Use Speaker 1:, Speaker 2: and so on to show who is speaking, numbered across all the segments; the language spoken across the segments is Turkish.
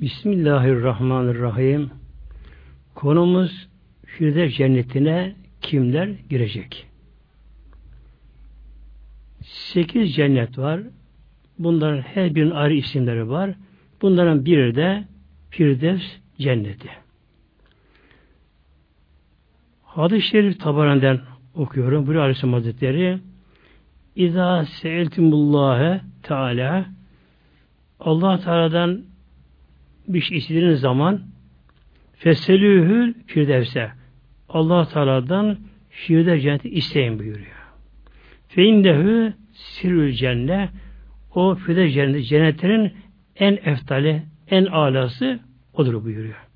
Speaker 1: Bismillahirrahmanirrahim. Konumuz Firdevs cennetine kimler girecek? Sekiz cennet var. Bunların her birinin ayrı isimleri var. Bunların biri de Firdevs cenneti. Hadis-i Şerif tabanenden okuyorum. Buyuruyor Aleyhisselam Hazretleri İzâ se'eltumullâhe Teala Allah Teala'dan bir şey istediğiniz zaman feselühül firdevse Allah Teala'dan firdevs cenneti isteyin buyuruyor. Fe indehu sirrül cennet o firdevs cenneti cennetlerin en eftali, en alası odur buyuruyor.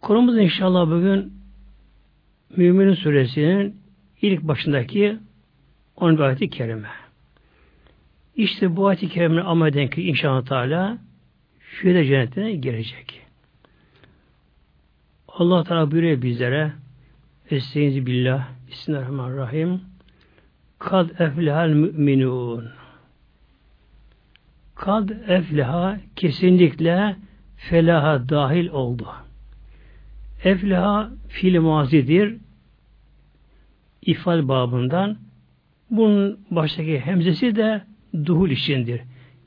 Speaker 1: Konumuz inşallah bugün Müminin suresinin ilk başındaki 10 ayeti kerime. İşte bu ayet-i kerimenin amel eden ki inşallah Teala şöyle cennetine girecek. Allah Teala buyuruyor bizlere Estaizu billah Bismillahirrahmanirrahim Kad eflehal müminun Kad efleha kesinlikle felaha dahil oldu. Efleha fiil mazidir. ifal babından. Bunun baştaki hemzesi de duhul içindir.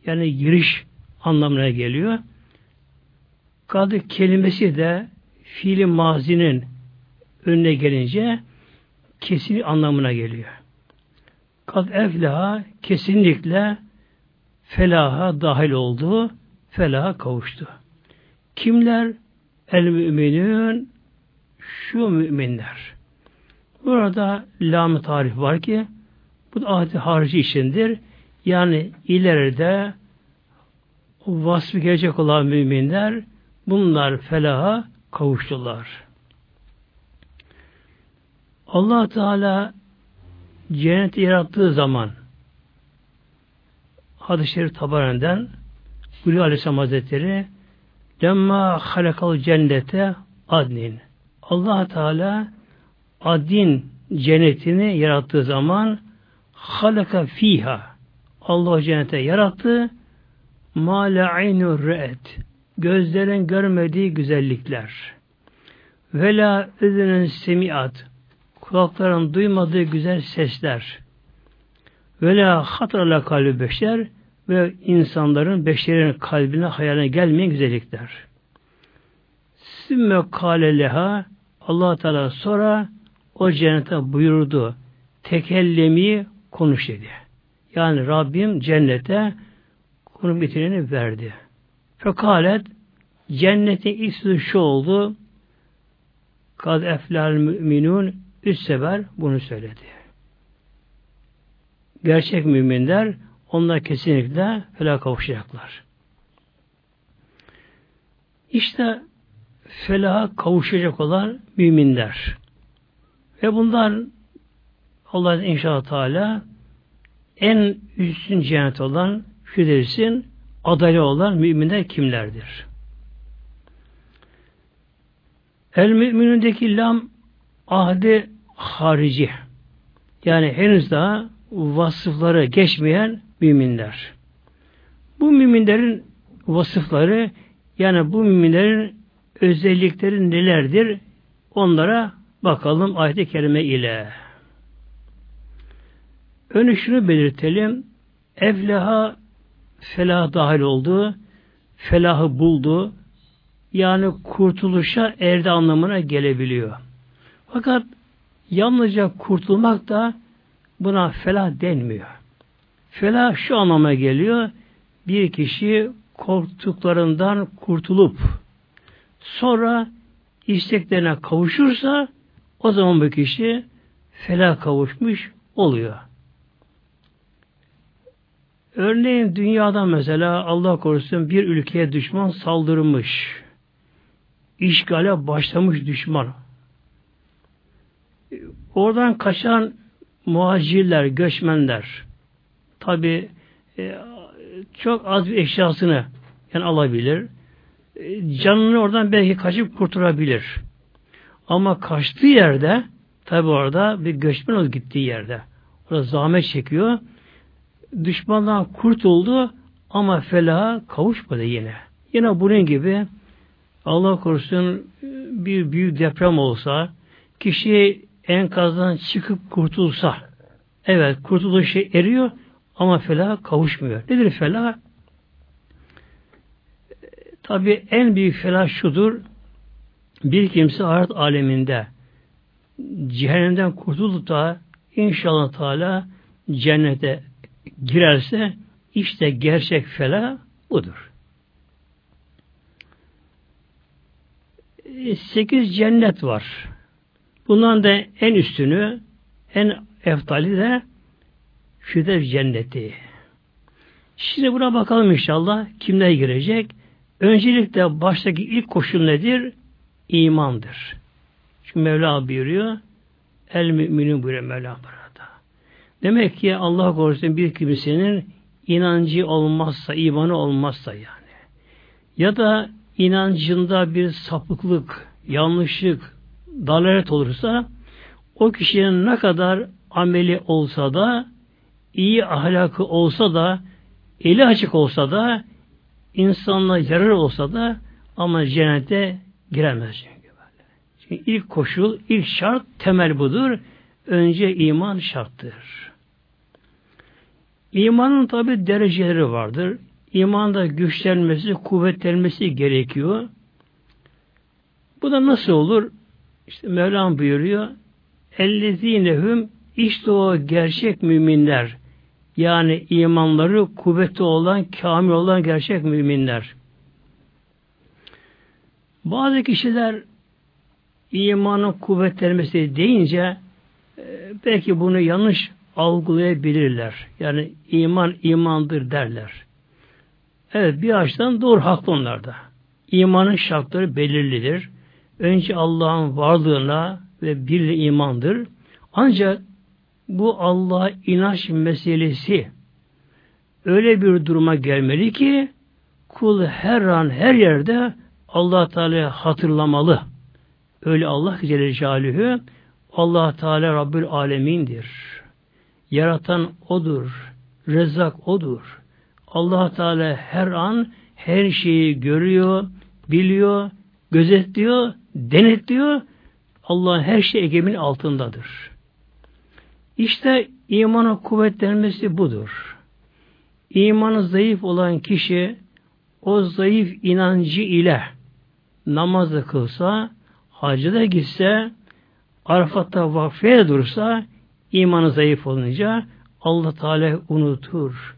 Speaker 1: Yani giriş anlamına geliyor. Kadı kelimesi de fiili mazinin önüne gelince kesin anlamına geliyor. Kad eflaha kesinlikle felaha dahil oldu, felaha kavuştu. Kimler? El müminün şu müminler. Burada lam tarif var ki bu da ahdi harici içindir. Yani ileride vasfı gelecek olan müminler bunlar felaha kavuştular. Allah Teala cenneti yarattığı zaman hadis-i şerif tabarenden Gülü Aleyhisselam Hazretleri Lemma halakal cennete adnin. Allah Teala adin cennetini yarattığı zaman halaka fiha Allah cennete yarattı. Ma la aynu re'et. Gözlerin görmediği güzellikler. Ve la üzünün semiat. Kulakların duymadığı güzel sesler. Ve la hatrala kalbi beşer ve insanların, beşerin kalbine, hayaline gelmeyen güzellikler. Sümme kâle leha allah Teala sonra o cennete buyurdu. Tekellemi konuş dedi. Yani Rabbim cennete konum getireni verdi. Fekalet cennete ilk şu oldu. Kad eflal müminun üç sefer bunu söyledi. Gerçek müminler onlar kesinlikle felah kavuşacaklar. İşte felaha kavuşacak olan müminler. Ve bunlar Allah inşallah Teala en üstün cennet olan Firdevs'in adayı olan müminler kimlerdir? El müminindeki lam ahdi harici. Yani henüz daha vasıfları geçmeyen müminler. Bu müminlerin vasıfları yani bu müminlerin özellikleri nelerdir? Onlara bakalım ayet-i kerime ile. Önce şunu belirtelim. Evleha felah dahil oldu. Felahı buldu. Yani kurtuluşa erdi anlamına gelebiliyor. Fakat yalnızca kurtulmak da buna felah denmiyor. Felah şu anlama geliyor. Bir kişi korktuklarından kurtulup sonra isteklerine kavuşursa o zaman bu kişi felah kavuşmuş oluyor. Örneğin dünyada mesela Allah korusun bir ülkeye düşman saldırmış. İşgale başlamış düşman. Oradan kaçan muhacirler, göçmenler tabi e, çok az bir eşyasını yani alabilir. E, canını oradan belki kaçıp kurtarabilir. Ama kaçtığı yerde tabi orada bir göçmen olup gittiği yerde orada zahmet çekiyor düşmandan kurtuldu ama felaha kavuşmadı yine. Yine bunun gibi Allah korusun bir büyük deprem olsa, kişi enkazdan çıkıp kurtulsa, evet kurtuluşu eriyor ama felaha kavuşmuyor. Nedir felah? Tabi en büyük felah şudur, bir kimse ahiret aleminde cehennemden kurtulup da inşallah Teala cennete girerse işte gerçek felah budur. Sekiz cennet var. Bundan da en üstünü, en eftali de Firdevs cenneti. Şimdi buna bakalım inşallah kimler girecek. Öncelikle baştaki ilk koşul nedir? İmandır. Çünkü Mevla buyuruyor. El müminin buyuruyor Mevla burada. Demek ki Allah korusun bir kimsenin inancı olmazsa, imanı olmazsa yani. Ya da inancında bir sapıklık, yanlışlık, dalalet olursa o kişinin ne kadar ameli olsa da iyi ahlakı olsa da eli açık olsa da insanla yarar olsa da ama cennete giremez çünkü. Çünkü ilk koşul, ilk şart temel budur. Önce iman şarttır. İmanın tabi dereceleri vardır. İmanda güçlenmesi, kuvvetlenmesi gerekiyor. Bu da nasıl olur? İşte Mevlam buyuruyor. Ellezinehum işte o gerçek müminler. Yani imanları kuvvetli olan, kamil olan gerçek müminler. Bazı kişiler imanın kuvvetlenmesi deyince e, belki bunu yanlış algılayabilirler. Yani iman imandır derler. Evet bir açıdan doğru haklı onlarda. İmanın şartları belirlidir. Önce Allah'ın varlığına ve bir imandır. Ancak bu Allah'a inanç meselesi öyle bir duruma gelmeli ki kul her an her yerde Allah Teala hatırlamalı. Öyle Allah Celle Celaluhu Allah Teala Rabbül Alemin'dir. Yaratan odur. Rezzak odur. Allah Teala her an her şeyi görüyor, biliyor, gözetliyor, denetliyor. Allah her şey egemin altındadır. İşte imana kuvvetlenmesi budur. İmanı zayıf olan kişi o zayıf inancı ile namazı kılsa, hacı da gitse, Arafat'ta vakfeye dursa, imanı zayıf olunca Allah Teala unutur.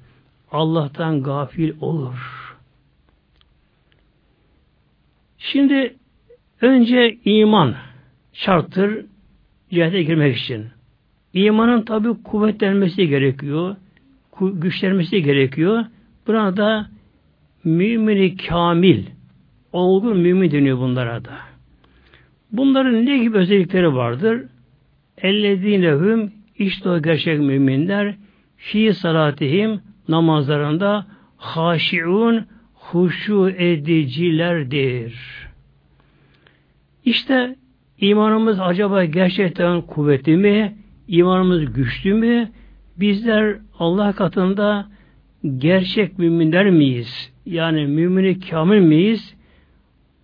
Speaker 1: Allah'tan gafil olur. Şimdi önce iman şarttır cihete girmek için. İmanın tabi kuvvetlenmesi gerekiyor. Güçlenmesi gerekiyor. Buna da mümini kamil, olgun mümin deniyor bunlara da. Bunların ne gibi özellikleri vardır? Ellezinehum işte o gerçek müminler fi salatihim namazlarında haşiun huşu edicilerdir. İşte imanımız acaba gerçekten kuvvetli mi? İmanımız güçlü mü? Bizler Allah katında gerçek müminler miyiz? Yani mümini kamil miyiz?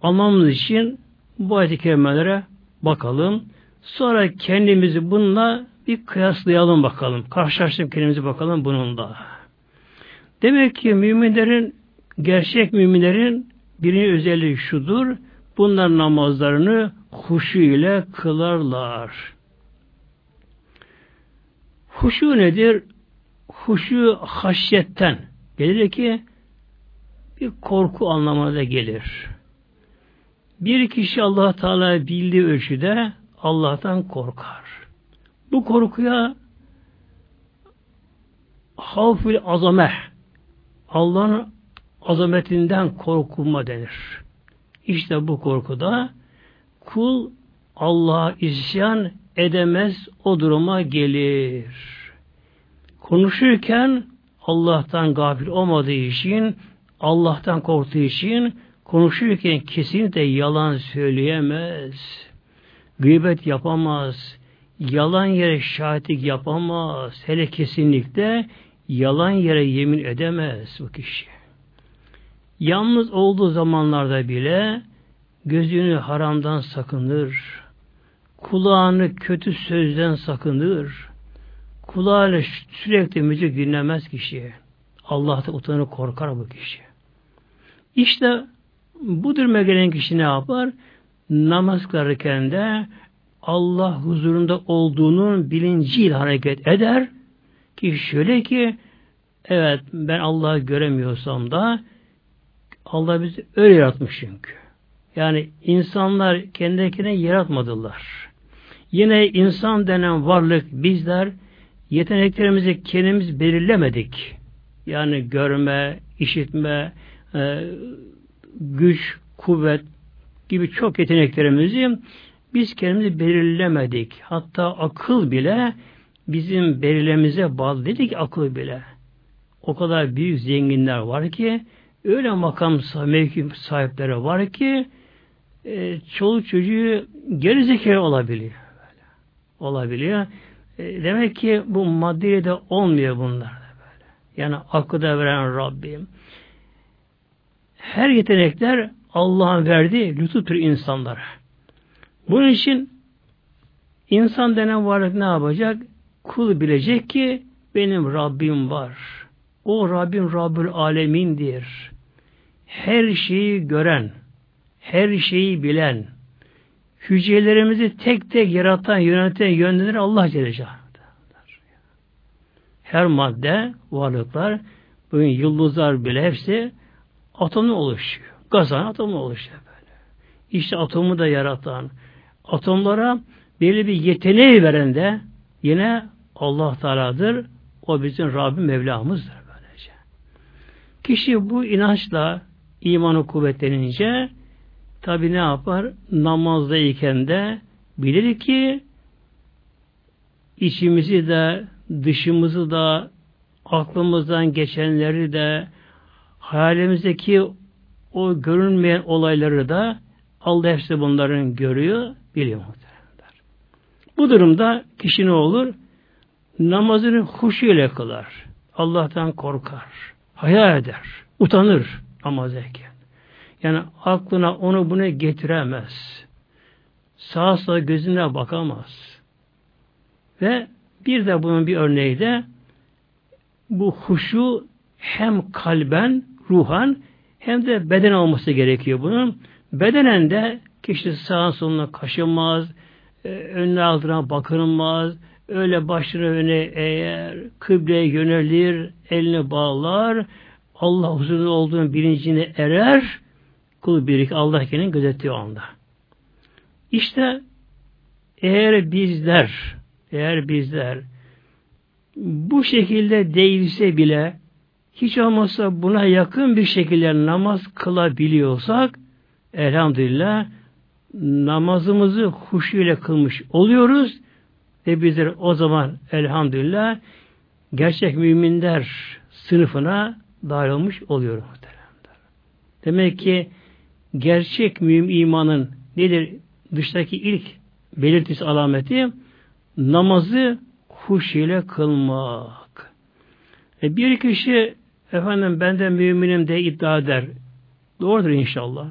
Speaker 1: Anlamamız için bu ayet-i kerimelere bakalım. Sonra kendimizi bununla bir kıyaslayalım bakalım. Karşılaştırıp kendimizi bakalım bununla. Demek ki müminlerin, gerçek müminlerin birinci özelliği şudur. Bunlar namazlarını huşu ile kılarlar. Huşu nedir? Huşu haşyetten gelir ki bir korku anlamına gelir. Bir kişi Allah Teala bildiği ölçüde Allah'tan korkar. Bu korkuya havfül azame Allah'ın azametinden korkulma denir. İşte bu korkuda kul Allah'a isyan edemez o duruma gelir. Konuşurken Allah'tan gafil olmadığı için, Allah'tan korktuğu için konuşurken kesinlikle yalan söyleyemez. Gıybet yapamaz. Yalan yere şahitlik yapamaz. Hele kesinlikle yalan yere yemin edemez bu kişi. Yalnız olduğu zamanlarda bile gözünü haramdan sakınır, kulağını kötü sözden sakınır, kulağıyla sürekli müzik dinlemez kişi. Allah'ta utanır korkar bu kişi. İşte bu duruma gelen kişi ne yapar? Namaz kılarken de Allah huzurunda olduğunun bilinciyle hareket eder ki şöyle ki evet ben Allah'ı göremiyorsam da Allah bizi öyle yaratmış çünkü. Yani insanlar kendine yaratmadılar. Yine insan denen varlık bizler yeteneklerimizi kendimiz belirlemedik. Yani görme, işitme, e, güç, kuvvet gibi çok yeteneklerimizi biz kendimizi belirlemedik. Hatta akıl bile bizim belirlemize bağlı dedik akıl bile. O kadar büyük zenginler var ki öyle makam mevki sahipleri var ki e, çoluk çocuğu geri zekalı olabiliyor. Böyle. Olabiliyor. E, demek ki bu maddeyle de olmuyor bunlar da böyle. Yani aklı da veren Rabbim. Her yetenekler Allah'ın verdiği lütuftur insanlara. Bunun için insan denen varlık ne yapacak? Kul bilecek ki benim Rabbim var. O Rabbim Rabbül Alemin'dir. Her şeyi gören, her şeyi bilen, hücrelerimizi tek tek yaratan, yöneten, yönlendiren Allah Celle Her madde, varlıklar, bugün yıldızlar bile hepsi atomlu oluşuyor. Gazan atomlu oluşuyor böyle. İşte atomu da yaratan, atomlara belli bir yeteneği veren de yine Allah Teala'dır. O bizim Rabbim Mevlamızdır böylece. Kişi bu inançla imanı kuvvetlenince tabi ne yapar? Namazdayken de bilir ki içimizi de dışımızı da aklımızdan geçenleri de hayalimizdeki o görünmeyen olayları da Allah hepsi bunların görüyor, biliyor muhtemelenler. Bu durumda kişi ne olur? Namazını huşu ile kılar. Allah'tan korkar. Hayal eder. Utanır namazdayken. Yani aklına onu bunu getiremez. Sağa sağa gözüne bakamaz. Ve bir de bunun bir örneği de bu huşu hem kalben, ruhan hem de beden olması gerekiyor bunun. Bedenen de kişi sağa soluna kaşınmaz, e, önüne altına bakılmaz, öyle başını öne eğer, kıbleye yönelir, elini bağlar, Allah huzurunda olduğunu bilincine erer, kul birlik Allah kendini gözettiği anda. İşte eğer bizler, eğer bizler bu şekilde değilse bile hiç olmazsa buna yakın bir şekilde namaz kılabiliyorsak elhamdülillah namazımızı huşu ile kılmış oluyoruz ve bizler o zaman elhamdülillah gerçek müminler sınıfına dahil olmuş oluyoruz. Demek ki gerçek mümin imanın nedir? Dıştaki ilk belirtisi alameti namazı huş ile kılmak. E bir kişi efendim ben de müminim de iddia eder. Doğrudur inşallah.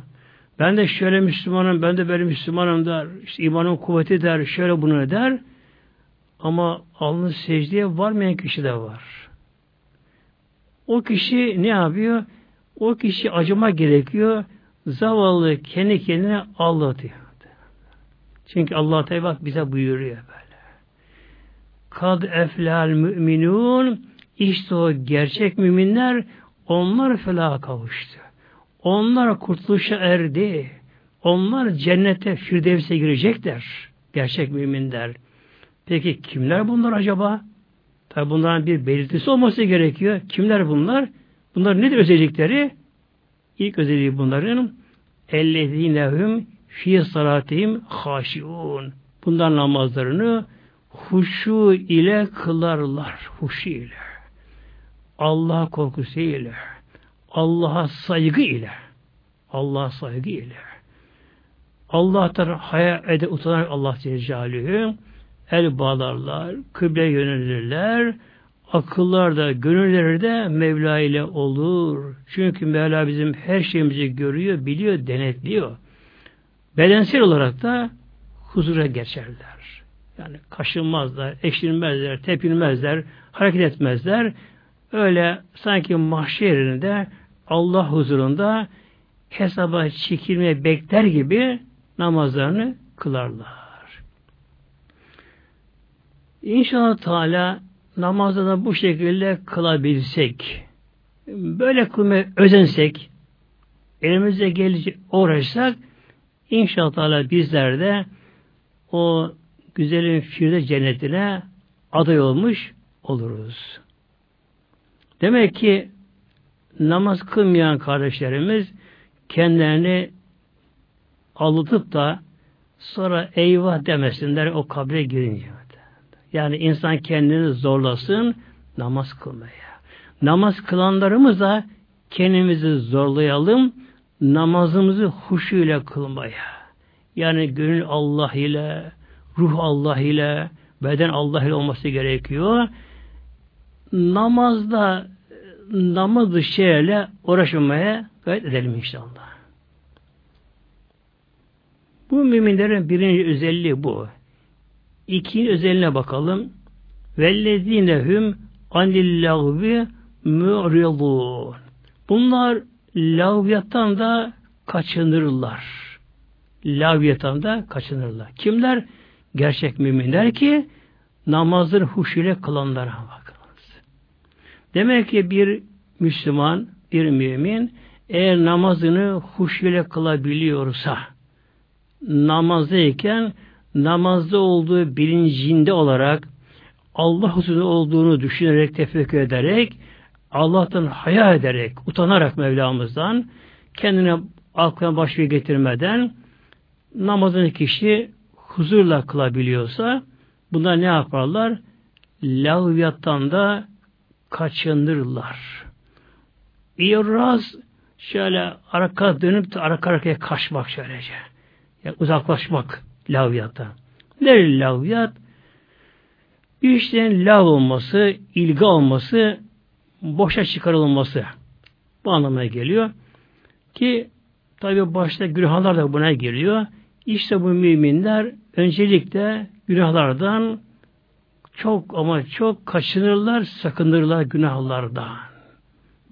Speaker 1: Ben de şöyle Müslümanım, ben de böyle Müslümanım der. İşte imanın kuvveti der, şöyle bunu der. Ama alnı secdeye varmayan kişi de var. O kişi ne yapıyor? O kişi acıma gerekiyor. Zavallı kendi kendine ağlatıyor. Çünkü Allah Teala bize buyuruyor böyle. Kad eflal müminun işte o gerçek müminler onlar felaha kavuştu. Onlar kurtuluşa erdi. Onlar cennete firdevse girecekler. Gerçek müminler. Peki kimler bunlar acaba? Tabi bunların bir belirtisi olması gerekiyor. Kimler bunlar? Bunlar nedir özellikleri? İlk özelliği bunların ellezinehum fi salatihim haşiun. Bunlar namazlarını huşu ile kılarlar. Huşu ile. Allah korkusu ile. Allah'a saygı ile. Allah'a saygı ile. Allah'tan haya ede utanan Allah Celle el bağlarlar, kıble yönelirler, akıllar da, gönülleri de Mevla ile olur. Çünkü Mevla bizim her şeyimizi görüyor, biliyor, denetliyor. Bedensel olarak da huzura geçerler. Yani kaşınmazlar, eşilmezler, tepinmezler, hareket etmezler. Öyle sanki mahşerinde Allah huzurunda hesaba çekilmeye bekler gibi namazlarını kılarlar. İnşallah Teala namazda da bu şekilde kılabilsek, böyle kılmaya özensek, elimize gelecek uğraşsak, inşallah Teala bizler de o güzelin firde cennetine aday olmuş oluruz. Demek ki namaz kılmayan kardeşlerimiz kendilerini alıtıp da sonra eyvah demesinler o kabre girince. Yani insan kendini zorlasın namaz kılmaya. Namaz kılanlarımız da kendimizi zorlayalım namazımızı huşu ile kılmaya. Yani gönül Allah ile, ruh Allah ile, beden Allah ile olması gerekiyor. Namazda namaz dışı uğraşmaya gayret edelim inşallah. Bu müminlerin birinci özelliği bu. İkinci özelliğine bakalım. Vellezinehum anillahvi mu'ridun. Bunlar laviyattan da kaçınırlar. Laviyattan da kaçınırlar. Kimler? Gerçek müminler ki namazın huşuyla kılanlara bakınız. Demek ki bir Müslüman, bir mümin eğer namazını huşuyla kılabiliyorsa namazdayken namazda olduğu bilincinde olarak Allah huzurunda olduğunu düşünerek, tefekkür ederek Allah'tan haya ederek, utanarak Mevlamızdan kendine aklına başlığı getirmeden namazını kişi huzurla kılabiliyorsa bunlar ne yaparlar? Laviyattan da kaçınırlar. İraz şöyle arka dönüp de arka arkaya kaçmak şöylece. Yani uzaklaşmak laviyata. Ne laviyat? Bir işlerin lav olması, ilgi olması, boşa çıkarılması. Bu anlamına geliyor. Ki tabi başta günahlar da buna geliyor. İşte bu müminler öncelikle günahlardan çok ama çok kaçınırlar, sakınırlar günahlardan.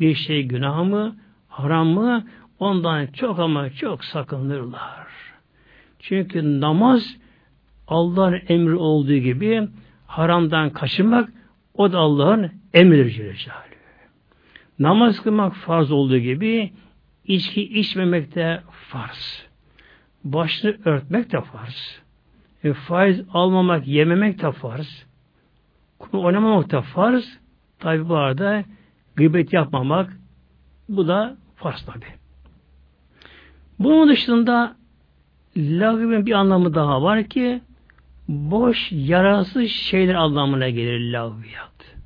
Speaker 1: Bir şey günah mı, haram mı ondan çok ama çok sakınırlar. Çünkü namaz Allah'ın emri olduğu gibi haramdan kaçınmak o da Allah'ın emridir Celle Namaz kılmak farz olduğu gibi içki içmemek de farz. Başını örtmek de farz. E, faiz almamak, yememek de farz. Konu oynamamak da farz. Tabi bu arada gıybet yapmamak bu da farz tabi. Bunun dışında lagıbın bir anlamı daha var ki boş, yararsız şeyler anlamına gelir lagviyat.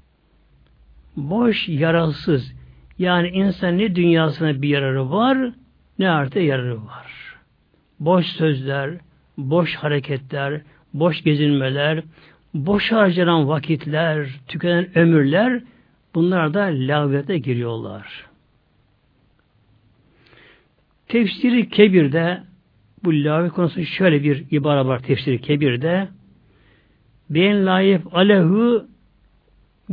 Speaker 1: Boş, yararsız, yani insan ne dünyasına bir yararı var, ne artı yararı var. Boş sözler, boş hareketler, boş gezinmeler, boş harcanan vakitler, tükenen ömürler, bunlar da laviyete giriyorlar. Tefsiri Kebir'de bu lavi konusu şöyle bir ibara var tefsiri Kebir'de. Ben layıf alehu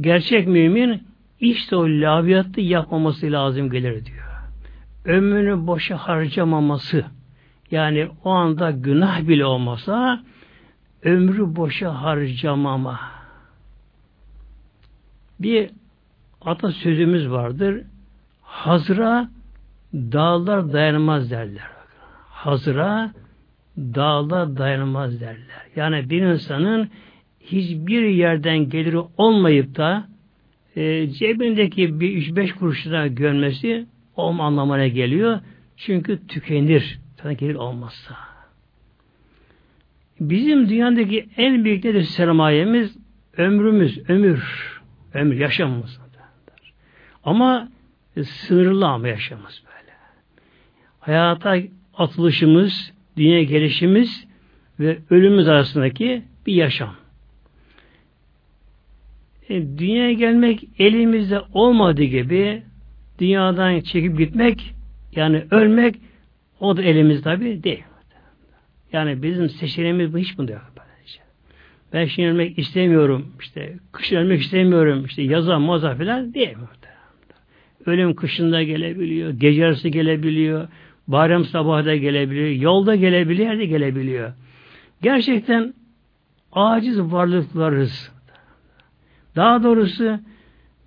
Speaker 1: gerçek mümin işte o laviyatı yapmaması lazım gelir diyor. Ömrünü boşa harcamaması. Yani o anda günah bile olmasa ömrü boşa harcamama. Bir atasözümüz vardır. Hazıra dağlar dayanmaz derler. Hazıra dağlar dayanmaz derler. Yani bir insanın hiçbir yerden geliri olmayıp da e, cebindeki bir üç beş kuruşuna görmesi o anlamına geliyor. Çünkü tükenir. Sana gelir olmazsa. Bizim dünyadaki en büyük nedir sermayemiz? Ömrümüz, ömür. Ömür, yaşamımız. Ama sınırlı ama yaşamımız böyle. Hayata atılışımız, dünya gelişimiz ve ölümümüz arasındaki bir yaşam. E, dünyaya gelmek elimizde olmadığı gibi dünyadan çekip gitmek yani ölmek o da elimiz tabi değil. Yani bizim seçeneğimiz hiç bunda yok. Ben şimdi ölmek istemiyorum. işte kışın ölmek istemiyorum. işte yaza maza falan değil mi? Ölüm kışında gelebiliyor. Gece yarısı gelebiliyor. Bayram sabahı da gelebiliyor. Yolda gelebiliyor. Yerde gelebiliyor. Gerçekten aciz varlıklarız. Daha doğrusu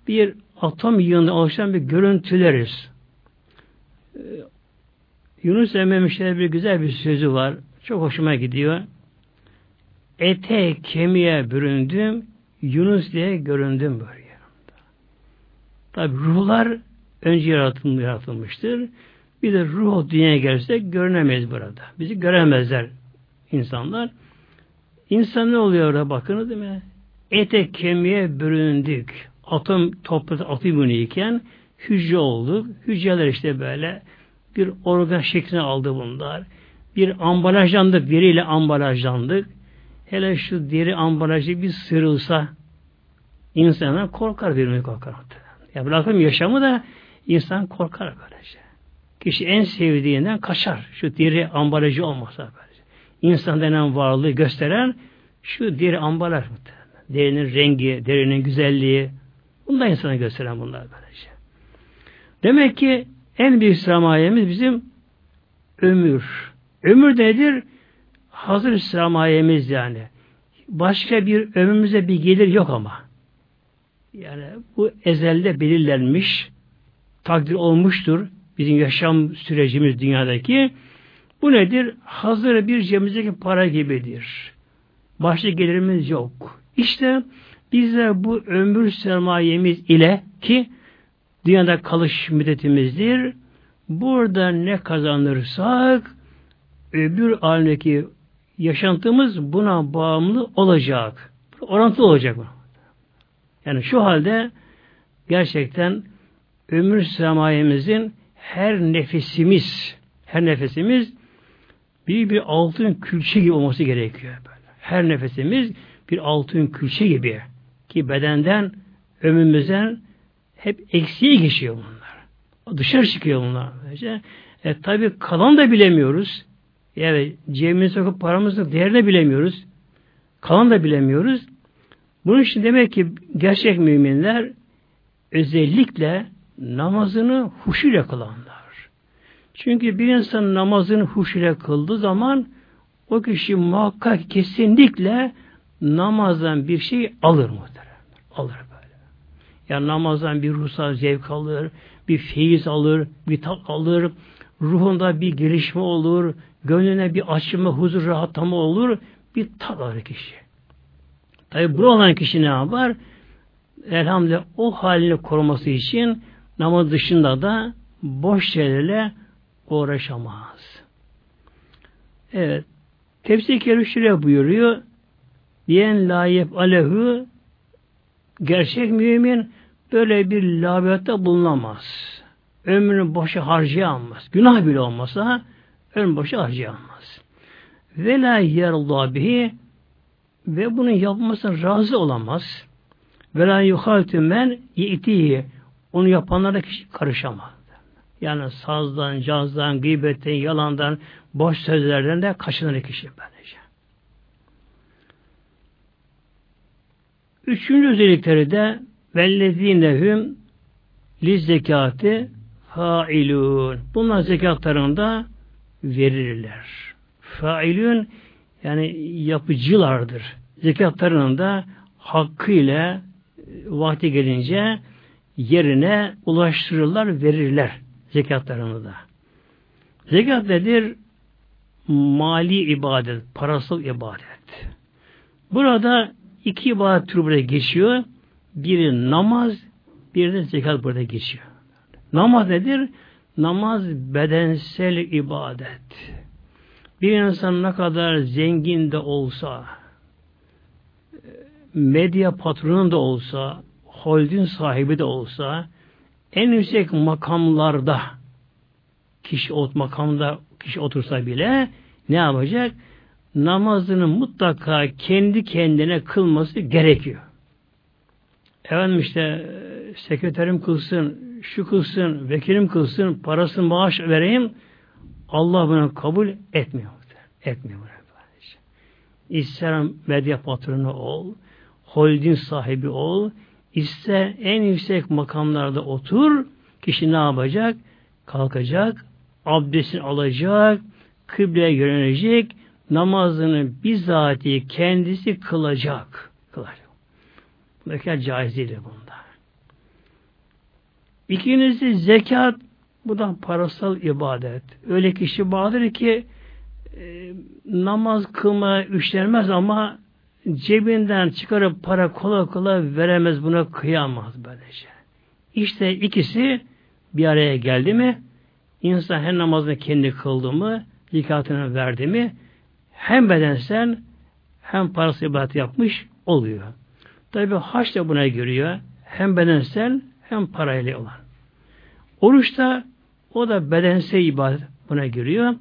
Speaker 1: bir atom yığında oluşan bir görüntüleriz. Ee, Yunus Emre bir güzel bir sözü var. Çok hoşuma gidiyor. Ete kemiğe büründüm, Yunus diye göründüm böyle. Tabi ruhlar önce yaratılmış, yaratılmıştır. Bir de ruh dünyaya gelse görünemeyiz burada. Bizi göremezler insanlar. İnsan ne oluyor orada bakın değil mi? Ete kemiğe büründük. Atom toprakta atom iken hücre olduk. Hücreler işte böyle bir organ şeklini aldı bunlar. Bir ambalajlandık, biriyle ambalajlandık. Hele şu deri ambalajı bir sırılsa insana korkar bir korkar. Ya bırakın yaşamı da insan korkar böylece. Kişi en sevdiğinden kaçar. Şu deri ambalajı olmasa böylece. İnsan denen varlığı gösteren şu deri ambalaj mı? Derinin rengi, derinin güzelliği. Bundan insana gösteren bunlar böylece. Demek ki en büyük sermayemiz bizim ömür. Ömür nedir? Hazır sermayemiz yani. Başka bir ömrümüze bir gelir yok ama. Yani bu ezelde belirlenmiş, takdir olmuştur bizim yaşam sürecimiz dünyadaki. Bu nedir? Hazır bir cebimizdeki para gibidir. Başka gelirimiz yok. İşte bizler bu ömür sermayemiz ile ki dünyada kalış müddetimizdir. Burada ne kazanırsak öbür alemdeki yaşantımız buna bağımlı olacak. Orantılı olacak bu. Yani şu halde gerçekten ömür sermayemizin her nefesimiz her nefesimiz bir bir altın külçe gibi olması gerekiyor. Her nefesimiz bir altın külçe gibi ki bedenden ömrümüzden hep eksiğe geçiyor bunlar. Dışarı çıkıyor bunlar. E, tabi kalan da bilemiyoruz. Yani cebimize sokup paramızın değerini bilemiyoruz. Kalan da bilemiyoruz. Bunun için demek ki gerçek müminler özellikle namazını huşuyla kılanlar. Çünkü bir insan namazını huşuyla kıldığı zaman o kişi muhakkak kesinlikle namazdan bir şey alır muhtemelen. Alır böyle. Yani namazdan bir ruhsal zevk alır, bir feyiz alır, bir tat alır, ruhunda bir gelişme olur, gönlüne bir açılma, huzur, rahatlama olur, bir tat alır kişi. Tabi bu olan kişi ne yapar? Elhamdülillah o halini koruması için namaz dışında da boş şeylerle uğraşamaz. Evet. Tefsir kerüşüre buyuruyor. Diyen layıp alehu gerçek mümin böyle bir labiyatta bulunamaz. Ömrünü boşa harcayamaz. Günah bile olmasa ömrünü boşa harcayamaz. Ve la yerullah bihi ve bunun yapılmasına razı olamaz. Ve la yuhaltü men yi'tihi onu yapanlara kişi karışamaz. Yani sazdan, cazdan, gıybetten, yalandan, boş sözlerden de kaçınır kişi böylece. Üçüncü özellikleri de vellezinehum li zekati failun. Bunlar zekatlarında verirler. Failun yani yapıcılardır. Zekatlarının da hakkıyla vakti gelince yerine ulaştırırlar, verirler zekatlarını da. Zekat nedir? Mali ibadet, parasal ibadet. Burada iki ibadet türü burada geçiyor. Biri namaz, biri de zekat burada geçiyor. Namaz nedir? Namaz bedensel ibadet. Bir insan ne kadar zengin de olsa, medya patronu da olsa, holding sahibi de olsa, en yüksek makamlarda kişi ot makamda kişi otursa bile ne yapacak? Namazını mutlaka kendi kendine kılması gerekiyor. efendim işte sekreterim kılsın, şu kılsın, vekilim kılsın, parasını maaş vereyim. Allah bunu kabul etmiyor. Etmiyor bunu. İster medya patronu ol, holding sahibi ol, ister en yüksek makamlarda otur, kişi ne yapacak? Kalkacak, abdestini alacak, kıbleye yönelecek, namazını bizatihi kendisi kılacak. Kılacak. Mekan caiz değildir bunda. İkincisi zekat, bu da parasal ibadet. Öyle kişi bağlıdır ki e, namaz kılmaya üşlenmez ama cebinden çıkarıp para kolay kolay veremez buna kıyamaz böylece. İşte ikisi bir araya geldi mi insan hem namazını kendi kıldı mı zikatını verdi mi hem bedensel hem parası ibadet yapmış oluyor. Tabi haç da buna giriyor. Hem bedensel hem parayla olan. Oruçta o da bedensel ibadet buna giriyor.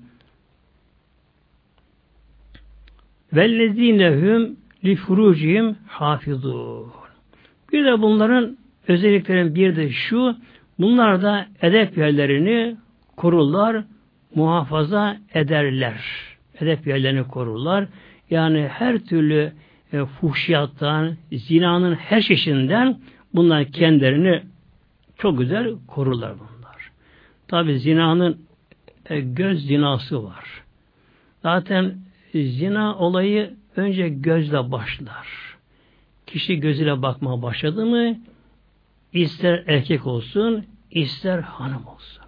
Speaker 1: Vellezinehum li furucihim hafizun. Bir de bunların özelliklerin bir de şu, bunlar da edep yerlerini korurlar, muhafaza ederler. Edep yerlerini korurlar. Yani her türlü e, fuhşiyattan, zinanın her çeşidinden bunlar kendilerini çok güzel korurlar bunlar. Tabi zinanın e, göz zinası var. Zaten zina olayı önce gözle başlar. Kişi gözüyle bakmaya başladı mı ister erkek olsun ister hanım olsun.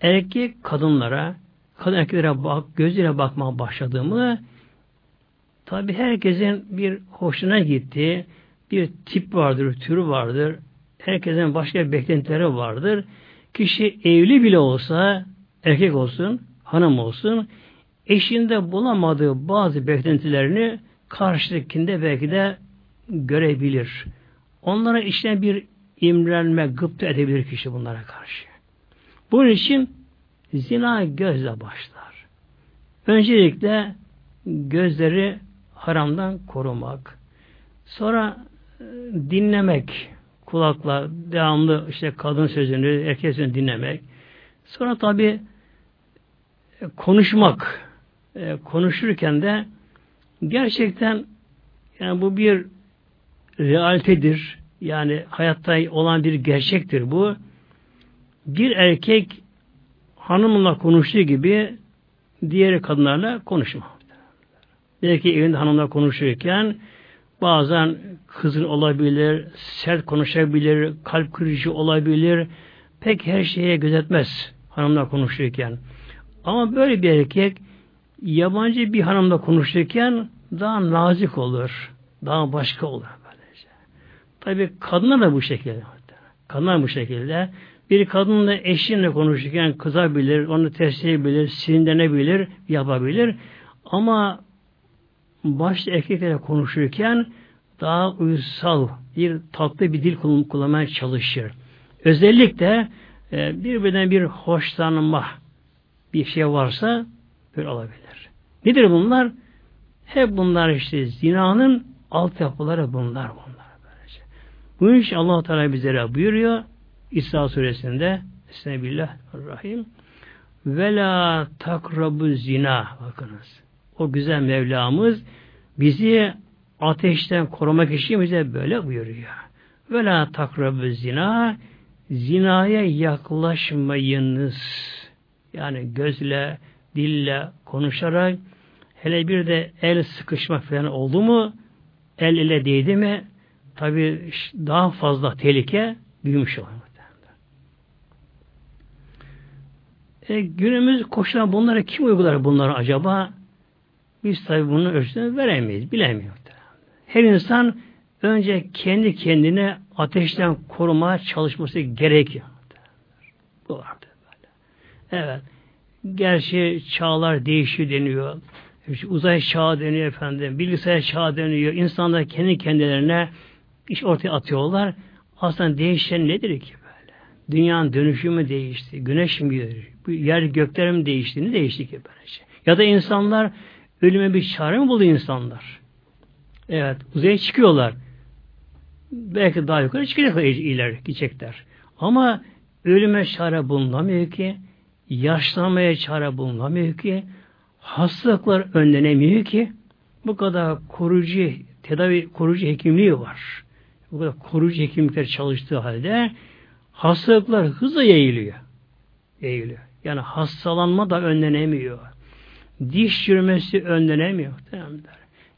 Speaker 1: Erkek kadınlara kadın erkeklere bak, gözüyle bakmaya başladı mı tabi herkesin bir hoşuna gitti bir tip vardır, türü vardır. Herkesin başka beklentileri vardır. Kişi evli bile olsa erkek olsun, hanım olsun eşinde bulamadığı bazı beklentilerini karşıdakinde belki de görebilir. Onlara işte bir imrenme, gıpta edebilir kişi bunlara karşı. Bunun için zina gözle başlar. Öncelikle gözleri haramdan korumak. Sonra e, dinlemek, kulakla devamlı işte kadın sözünü, erkek sözünü dinlemek. Sonra tabi e, konuşmak, e, konuşurken de gerçekten yani bu bir realitedir. Yani hayatta olan bir gerçektir bu. Bir erkek hanımla konuştuğu gibi diğer kadınlarla konuşma. Belki evinde hanımla konuşurken bazen kızın olabilir, sert konuşabilir, kalp kırıcı olabilir. Pek her şeye gözetmez hanımla konuşurken. Ama böyle bir erkek yabancı bir hanımla konuşurken daha nazik olur. Daha başka olur. Böylece. Tabi kadınlar da bu şekilde. Kadınlar bu şekilde. Bir kadınla eşinle konuşurken kızabilir, onu tersleyebilir, sinirlenebilir, yapabilir. Ama başta erkeklerle konuşurken daha uysal bir tatlı bir dil kullanmaya çalışır. Özellikle e, birbirinden bir hoşlanma bir şey varsa böyle olabilir. Nedir bunlar? Hep bunlar işte zinanın altyapıları bunlar bunlar. Böylece. Bu iş allah Teala bizlere buyuruyor İsa suresinde Bismillahirrahmanirrahim ve la takrabu zina bakınız. O güzel Mevlamız bizi ateşten korumak için bize böyle buyuruyor. Ve la takrabu zina zinaya yaklaşmayınız. Yani gözle, dille konuşarak Hele bir de el sıkışma falan oldu mu, el ile değdi mi, tabi daha fazla tehlike büyümüş oluyor. E, günümüz koşulan bunları kim uygular bunları acaba? Biz tabi bunun ölçüsünü veremeyiz, bilemiyoruz. Her insan önce kendi kendine ateşten korumaya çalışması gerekiyor. Bu vardır böyle. Evet. Gerçi çağlar değişiyor deniyor işte uzay çağı deniyor efendim, bilgisayar çağı deniyor. İnsanlar kendi kendilerine iş ortaya atıyorlar. Aslında değişen nedir ki böyle? Dünyanın dönüşü mü değişti? Güneş mi bu Yer gökler mi değişti? Ne değişti ki böylece? Ya da insanlar ölüme bir çare mi buldu insanlar? Evet, uzaya çıkıyorlar. belki daha yukarı çıkacaklar ileri gidecekler. Ama ölüme çare bulunamıyor ki, yaşlanmaya çare bulunamıyor ki, hastalıklar önlenemiyor ki, bu kadar koruyucu, tedavi koruyucu hekimliği var. Bu kadar koruyucu hekimlikler çalıştığı halde hastalıklar hızla yayılıyor. Yayılıyor. Yani hastalanma da önlenemiyor. Diş çürümesi önlenemiyor.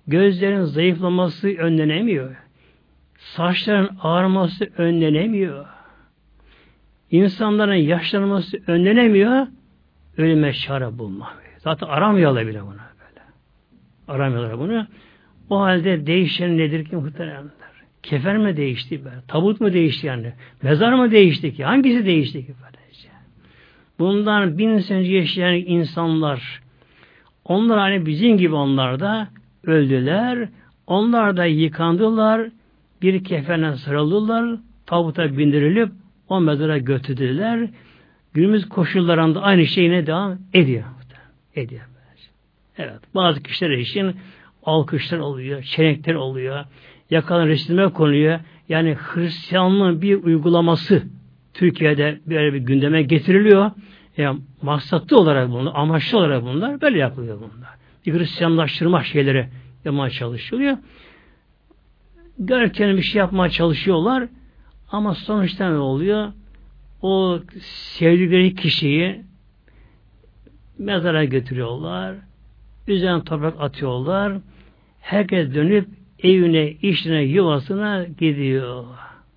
Speaker 1: Gözlerin zayıflaması önlenemiyor. Saçların ağarması önlenemiyor. İnsanların yaşlanması önlenemiyor. Ölüme çare bulma. Zaten aramıyorlar bile bunu böyle. Aramıyorlar bunu. O halde değişen nedir ki muhteremler? Kefer mi değişti be? Tabut mu değişti yani? Mezar mı değişti ki? Hangisi değişti ki? Böylece? Bundan bin sene yaşayan insanlar onlar hani bizim gibi onlar da öldüler. Onlar da yıkandılar. Bir kefene sarıldılar. Tabuta bindirilip o mezara götürdüler. Günümüz koşullarında aynı şey ne devam ediyor. Ediyor. Evet. Bazı kişiler için alkışlar oluyor, çenekler oluyor, yakalan resimler konuyor. Yani Hristiyanlığın bir uygulaması Türkiye'de böyle bir gündeme getiriliyor. Yani maksatlı olarak bunlar, amaçlı olarak bunlar böyle yapılıyor bunlar. Bir Hristiyanlaştırma şeyleri yapmaya çalışılıyor. Görken bir şey yapmaya çalışıyorlar ama sonuçta ne oluyor? O sevdikleri kişiyi mezara götürüyorlar. Üzerine toprak atıyorlar. Herkes dönüp evine, işine, yuvasına gidiyor.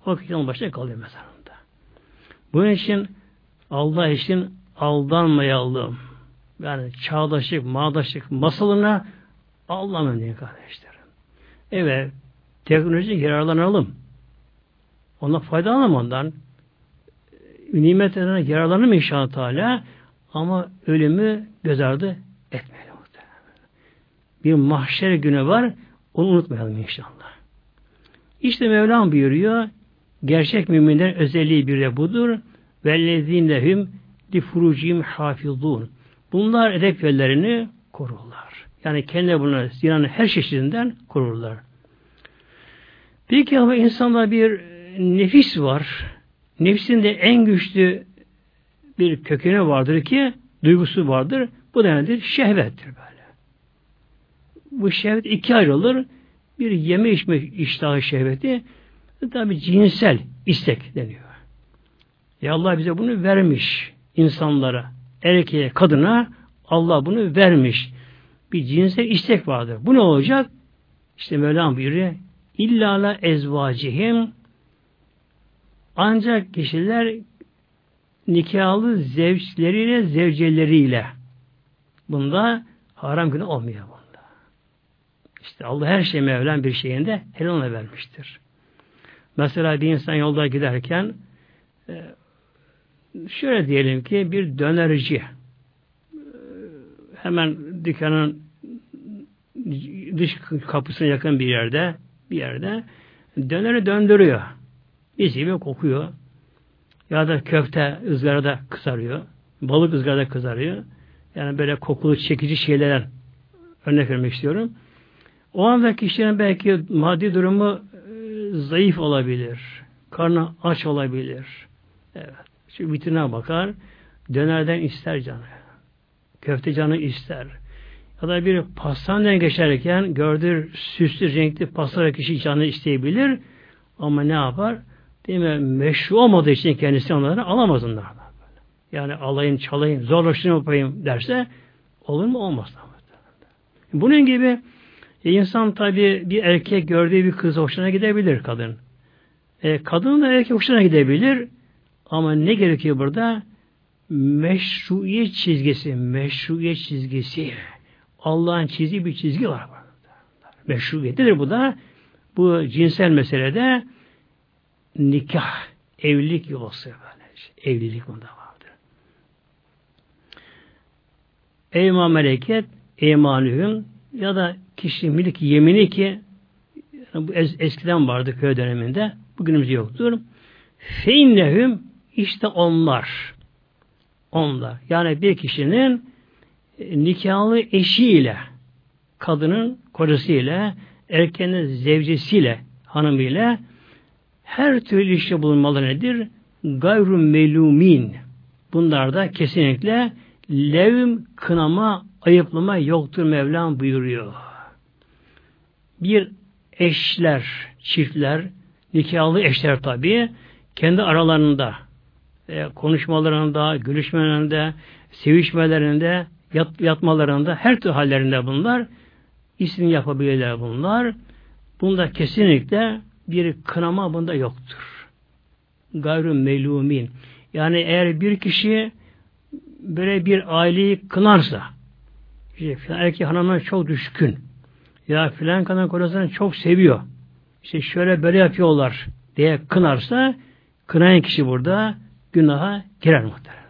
Speaker 1: O kişinin başına kalıyor mezarında. Bunun için Allah için aldanmayalım. Yani çağdaşlık, mağdaşlık masalına Allah'ın diye kardeşlerim. Evet, teknoloji yararlanalım. Ona faydalanalım ondan. Nimetlerine yararlanalım inşallah Teala ama ölümü göz ardı etmeyelim. Bir mahşer günü var, onu unutmayalım inşallah. İşte Mevlam buyuruyor, gerçek müminlerin özelliği bir de budur. Vellezinlehum li furucihim hafizun. Bunlar edep korurlar. Yani kendi bunları zinanın her çeşidinden korurlar. Peki ama insanda bir nefis var. Nefsin de en güçlü bir kökeni vardır ki duygusu vardır. Bu da nedir? Şehvettir böyle. Bu şehvet iki ayrılır. Bir yeme içme iştahı şehveti tabi cinsel istek deniyor. Ya Allah bize bunu vermiş insanlara, erkeğe, kadına Allah bunu vermiş. Bir cinsel istek vardır. Bu ne olacak? İşte Mevlam buyuruyor. İllala ezvacihim ancak kişiler nikahlı zevçleriyle, zevceleriyle bunda haram günü olmuyor bunda. İşte Allah her şey Mevlam bir şeyinde helal vermiştir. Mesela bir insan yolda giderken e, şöyle diyelim ki bir dönerci e, hemen dükkanın dış kapısına yakın bir yerde bir yerde döneri döndürüyor. Mis gibi kokuyor. Ya da köfte ızgarada kızarıyor. Balık ızgarada kızarıyor. Yani böyle kokulu çekici şeyler örnek vermek istiyorum. O anda kişinin belki maddi durumu e, zayıf olabilir. Karnı aç olabilir. Evet. Şu vitrine bakar. Dönerden ister canı. Köfte canı ister. Ya da bir pastaneden geçerken gördüğü süslü renkli pasta kişi canı isteyebilir. Ama ne yapar? Değil mi? Meşru olmadığı için kendisi onları alamaz onlar. Yani alayım, çalayım, zorlaştırma yapayım derse olur mu? Olmaz. Bunun gibi insan tabi bir erkek gördüğü bir kız hoşuna gidebilir kadın. E, kadın da erkek hoşuna gidebilir. Ama ne gerekiyor burada? Meşruiyet çizgisi. Meşruiyet çizgisi. Allah'ın çizdiği bir çizgi var burada. Meşruiyettedir bu da. Bu cinsel meselede nikah, evlilik yuvası böyle. Evlilik bunda vardır. Eyma meleket, eymanühüm ya da kişi yemini ki bu es, eskiden vardı köy döneminde. Bugünümüzde yoktur. Feinnehüm işte onlar. Onlar. Yani bir kişinin e, nikahlı eşiyle kadının kocasıyla erkeğin zevcesiyle hanımıyla her türlü işte bulunmalı nedir? Gayru melumin. Bunlarda kesinlikle levm, kınama, ayıplama yoktur Mevlam buyuruyor. Bir eşler, çiftler, nikahlı eşler tabi kendi aralarında e, konuşmalarında, gülüşmelerinde, sevişmelerinde, yat, yatmalarında, her türlü hallerinde bunlar isim yapabilirler bunlar. Bunda kesinlikle bir kınama bunda yoktur. Gayrı melumin. Yani eğer bir kişi böyle bir aileyi kınarsa, işte filan erkek hanımına çok düşkün, ya filan kadın kocasını çok seviyor, işte şöyle böyle yapıyorlar diye kınarsa, kınayan kişi burada günaha girer muhtemelen.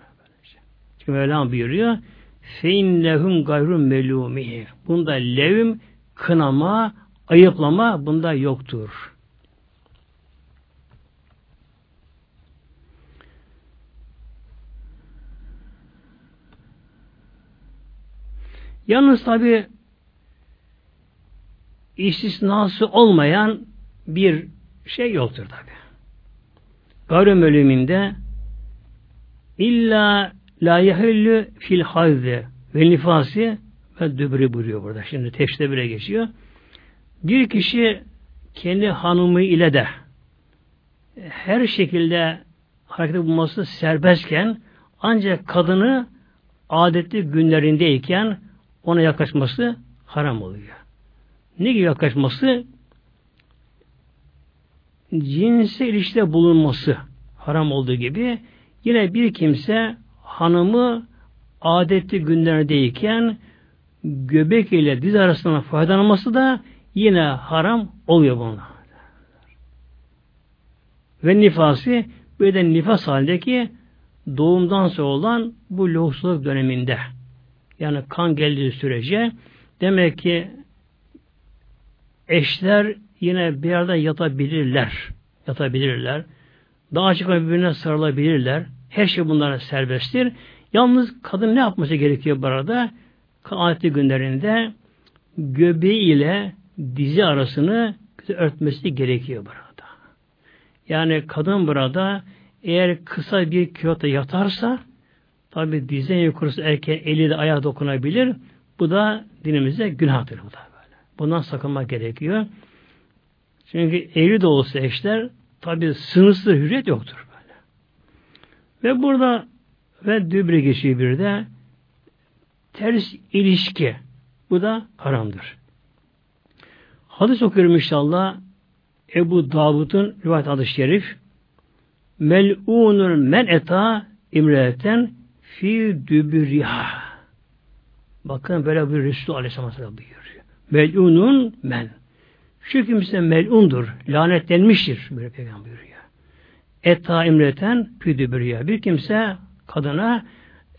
Speaker 1: Çünkü Mevlam buyuruyor, fein lehum gayrun melumi. Bunda levim, kınama, ayıplama bunda yoktur. Yalnız tabi istisnası olmayan bir şey yoktur tabi. Gayrı bölümünde illa la yehillü fil hazde ve nifasi ve dübri buyuruyor burada. Şimdi tefsirde bile geçiyor. Bir kişi kendi hanımı ile de her şekilde hareket bulması serbestken ancak kadını adetli günlerindeyken ona yaklaşması haram oluyor. Ne gibi yaklaşması? Cinsel ilişkide bulunması haram olduğu gibi yine bir kimse hanımı adetli günlerdeyken göbek ile diz arasında faydalanması da yine haram oluyor buna. Ve nifası de nifas halindeki doğumdan sonra olan bu lohusluk döneminde yani kan geldiği sürece demek ki eşler yine bir yerde yatabilirler. Yatabilirler. Daha çok birbirine sarılabilirler. Her şey bunlara serbesttir. Yalnız kadın ne yapması gerekiyor bu arada? Adeti günlerinde göbeği ile dizi arasını örtmesi gerekiyor burada. Yani kadın burada eğer kısa bir kıyota yatarsa tabi dizden yukarısı erkeğin eli de ayağı dokunabilir. Bu da dinimizde günahtır bu da böyle. Bundan sakınmak gerekiyor. Çünkü evli de olsa eşler tabi sınırsız hürriyet yoktur böyle. Ve burada ve dübre geçiyor bir de ters ilişki. Bu da haramdır. Hadis okuyorum inşallah. Ebu Davud'un rivayet adı şerif. Mel'unur men eta imreten fi dübüriha. Bakın böyle bir Resul Aleyhisselam buyuruyor. Mel'unun men. Şu kimse mel'undur, lanetlenmiştir. Böyle peygamber buyuruyor. Etta imreten fi dübüriha. Bir kimse kadına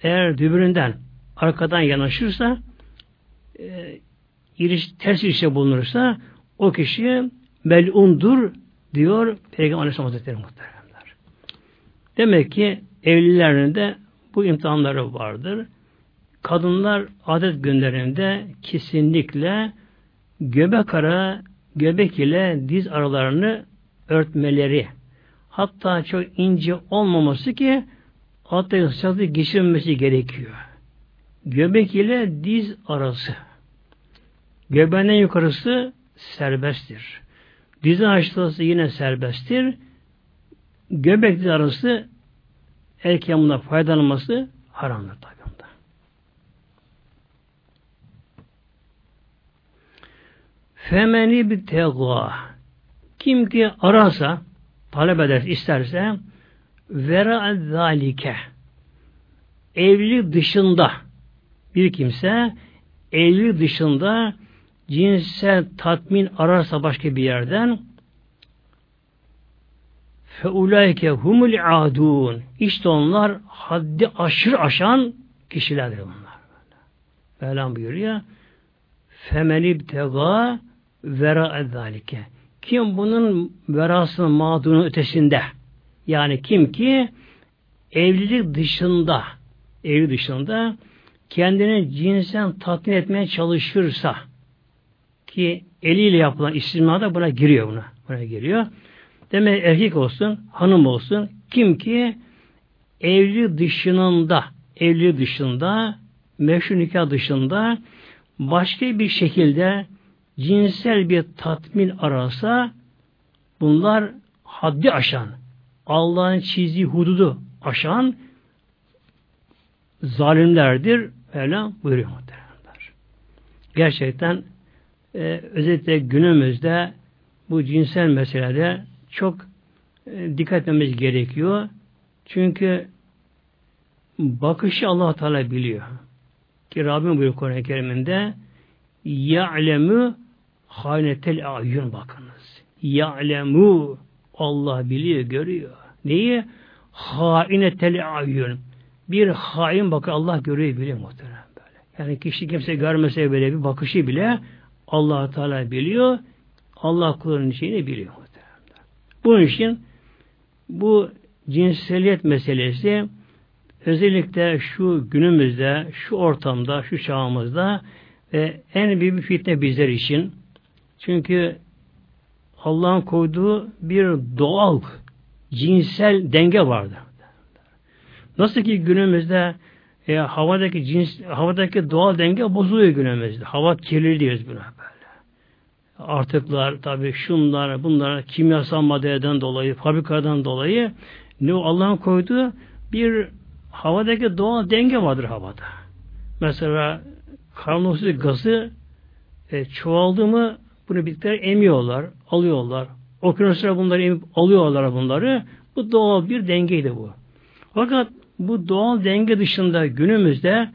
Speaker 1: eğer dübüründen arkadan yanaşırsa e, iriş, ters işe bulunursa o kişi melundur diyor Peygamber Aleyhisselam Hazretleri muhteremler. Demek ki evlilerinde bu imtihanları vardır. Kadınlar adet günlerinde kesinlikle göbek ara göbek ile diz aralarını örtmeleri hatta çok ince olmaması ki hatta sıcaklığı geçirmemesi gerekiyor. Göbek ile diz arası. Göbeğinden yukarısı serbesttir. Dizi aşağısı yine serbesttir. Göbek diz arası erkeğin buna faydalanması haramdır tabi Femeni bir tegâ kim ki ararsa talep eder, isterse vera zalike. Evli dışında bir kimse evli dışında cinsel tatmin ararsa başka bir yerden feulayke humul adun. İşte onlar haddi aşırı aşan kişilerdir bunlar. Mevlam buyuruyor femeni tega vera zalike kim bunun verasının mağdurunun ötesinde yani kim ki evlilik dışında evli dışında kendini cinsen tatmin etmeye çalışırsa ki eliyle yapılan istisna da buna giriyor buna. Buna giriyor. Demek erkek olsun, hanım olsun, kim ki evli dışında, evli dışında, meşru nikah dışında başka bir şekilde cinsel bir tatmin ararsa bunlar haddi aşan, Allah'ın çizdiği hududu aşan zalimlerdir. Öyle buyuruyor muhteremler. Gerçekten e, özellikle günümüzde bu cinsel meselede çok e, dikkat etmemiz gerekiyor. Çünkü bakışı allah Teala biliyor. Ki Rabbim buyuruyor Kur'an-ı Kerim'inde ya'lemu haynetel ayyun bakınız. Ya'lemu Allah biliyor, görüyor. Neyi? Hainetel ayyun. Bir hain bakı Allah görüyor, biliyor muhtemelen böyle. Yani kişi kimse görmese böyle bir bakışı bile allah Teala biliyor. Allah kulunun şeyini biliyor muhtemelen. Bunun için bu cinseliyet meselesi özellikle şu günümüzde, şu ortamda, şu çağımızda ve en büyük fitne bizler için. Çünkü Allah'ın koyduğu bir doğal cinsel denge vardı. Nasıl ki günümüzde e, havadaki cins, havadaki doğal denge bozuluyor günümüzde. Hava kirli diyoruz buna böyle. Artıklar tabi şunlar, bunlar kimyasal maddeden dolayı, fabrikadan dolayı ne Allah'ın koyduğu bir havadaki doğal denge vardır havada. Mesela karbondioksit gazı e, çoğaldı mı bunu bitkiler emiyorlar, alıyorlar. Okyanuslar bunları emip alıyorlar bunları. Bu doğal bir dengeydi bu. Fakat bu doğal denge dışında günümüzde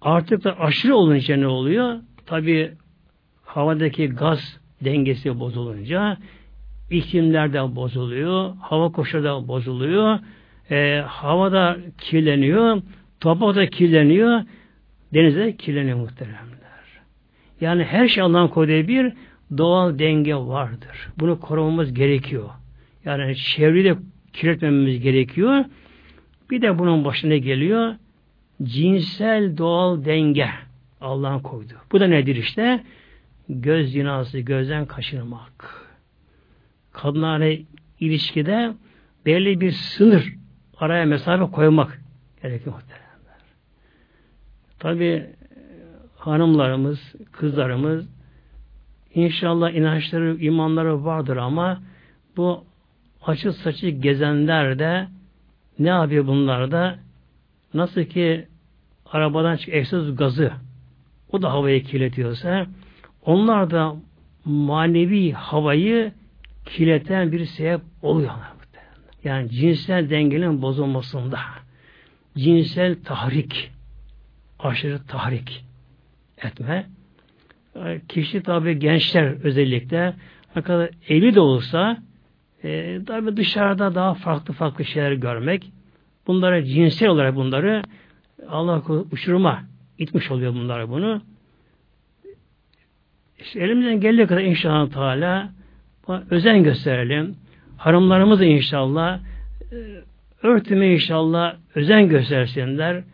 Speaker 1: artık da aşırı olunca ne oluyor? Tabi havadaki gaz dengesi bozulunca iklimler de bozuluyor, hava koşulları da bozuluyor, e, havada kirleniyor, toprak da kirleniyor, denizde kirleniyor muhteremler. Yani her şey Allah'ın koyduğu bir doğal denge vardır. Bunu korumamız gerekiyor. Yani çevreyi de kirletmememiz gerekiyor. Bir de bunun başına geliyor cinsel doğal denge Allah'ın koydu. Bu da nedir işte? Göz zinası, gözden kaçırmak. Kadınlarla ilişkide belli bir sınır araya mesafe koymak gerekiyor muhteremler. Tabi hanımlarımız, kızlarımız inşallah inançları, imanları vardır ama bu açı saçı gezenler de ne yapıyor bunlar da? Nasıl ki arabadan çık egzoz gazı o da havayı kirletiyorsa onlar da manevi havayı kirleten bir sebep oluyorlar. Yani cinsel dengenin bozulmasında cinsel tahrik aşırı tahrik etme kişi tabi gençler özellikle ne kadar evli de olsa e, tabi dışarıda daha farklı farklı şeyler görmek bunları cinsel olarak bunları Allah uçuruma itmiş oluyor bunlar bunu. İşte elimizden geldiği kadar inşallah Teala özen gösterelim. Hanımlarımız inşallah e, örtüme inşallah özen göstersinler.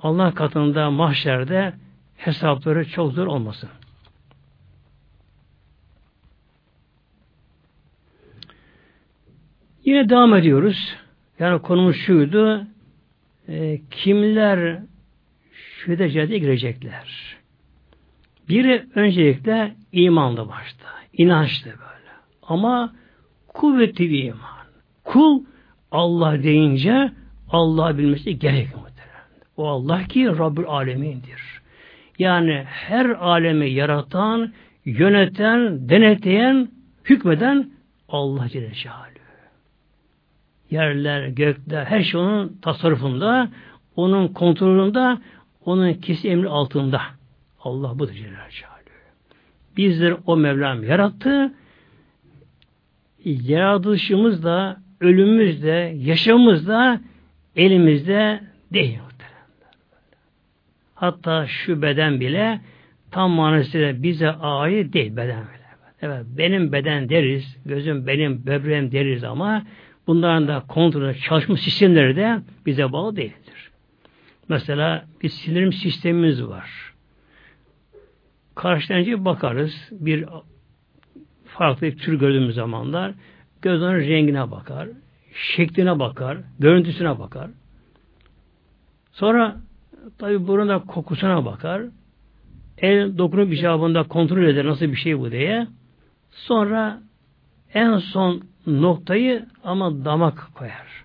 Speaker 1: Allah katında mahşerde hesapları çok zor olmasın. Yine devam ediyoruz. Yani konumuz şuydu. E, kimler şüphede cennete girecekler? Biri öncelikle imanla başta. inançlı böyle. Ama kuvvetli bir iman. Kul Allah deyince Allah bilmesi gerekiyor. O Allah ki Rabbül Alemin'dir. Yani her alemi yaratan, yöneten, denetleyen, hükmeden Allah Celle Celaluhu yerler, gökler, her şey onun tasarrufunda, onun kontrolünde, onun kesi emri altında. Allah budur Celaluhu. Bizleri o Mevlam yarattı. Yaratılışımız da, ölümümüz de, yaşamımız da elimizde değil. Hatta şu beden bile tam manasıyla bize ait değil beden bile. Evet, benim beden deriz, gözüm benim böbreğim deriz ama Bunların da kontrolü, çalışma sistemleri de bize bağlı değildir. Mesela bir sinirim sistemimiz var. Karşıdan bakarız. Bir farklı bir tür gördüğümüz zamanlar Göz onun rengine bakar, şekline bakar, görüntüsüne bakar. Sonra tabi burunda kokusuna bakar. El dokunup icabında kontrol eder nasıl bir şey bu diye. Sonra en son noktayı ama damak koyar.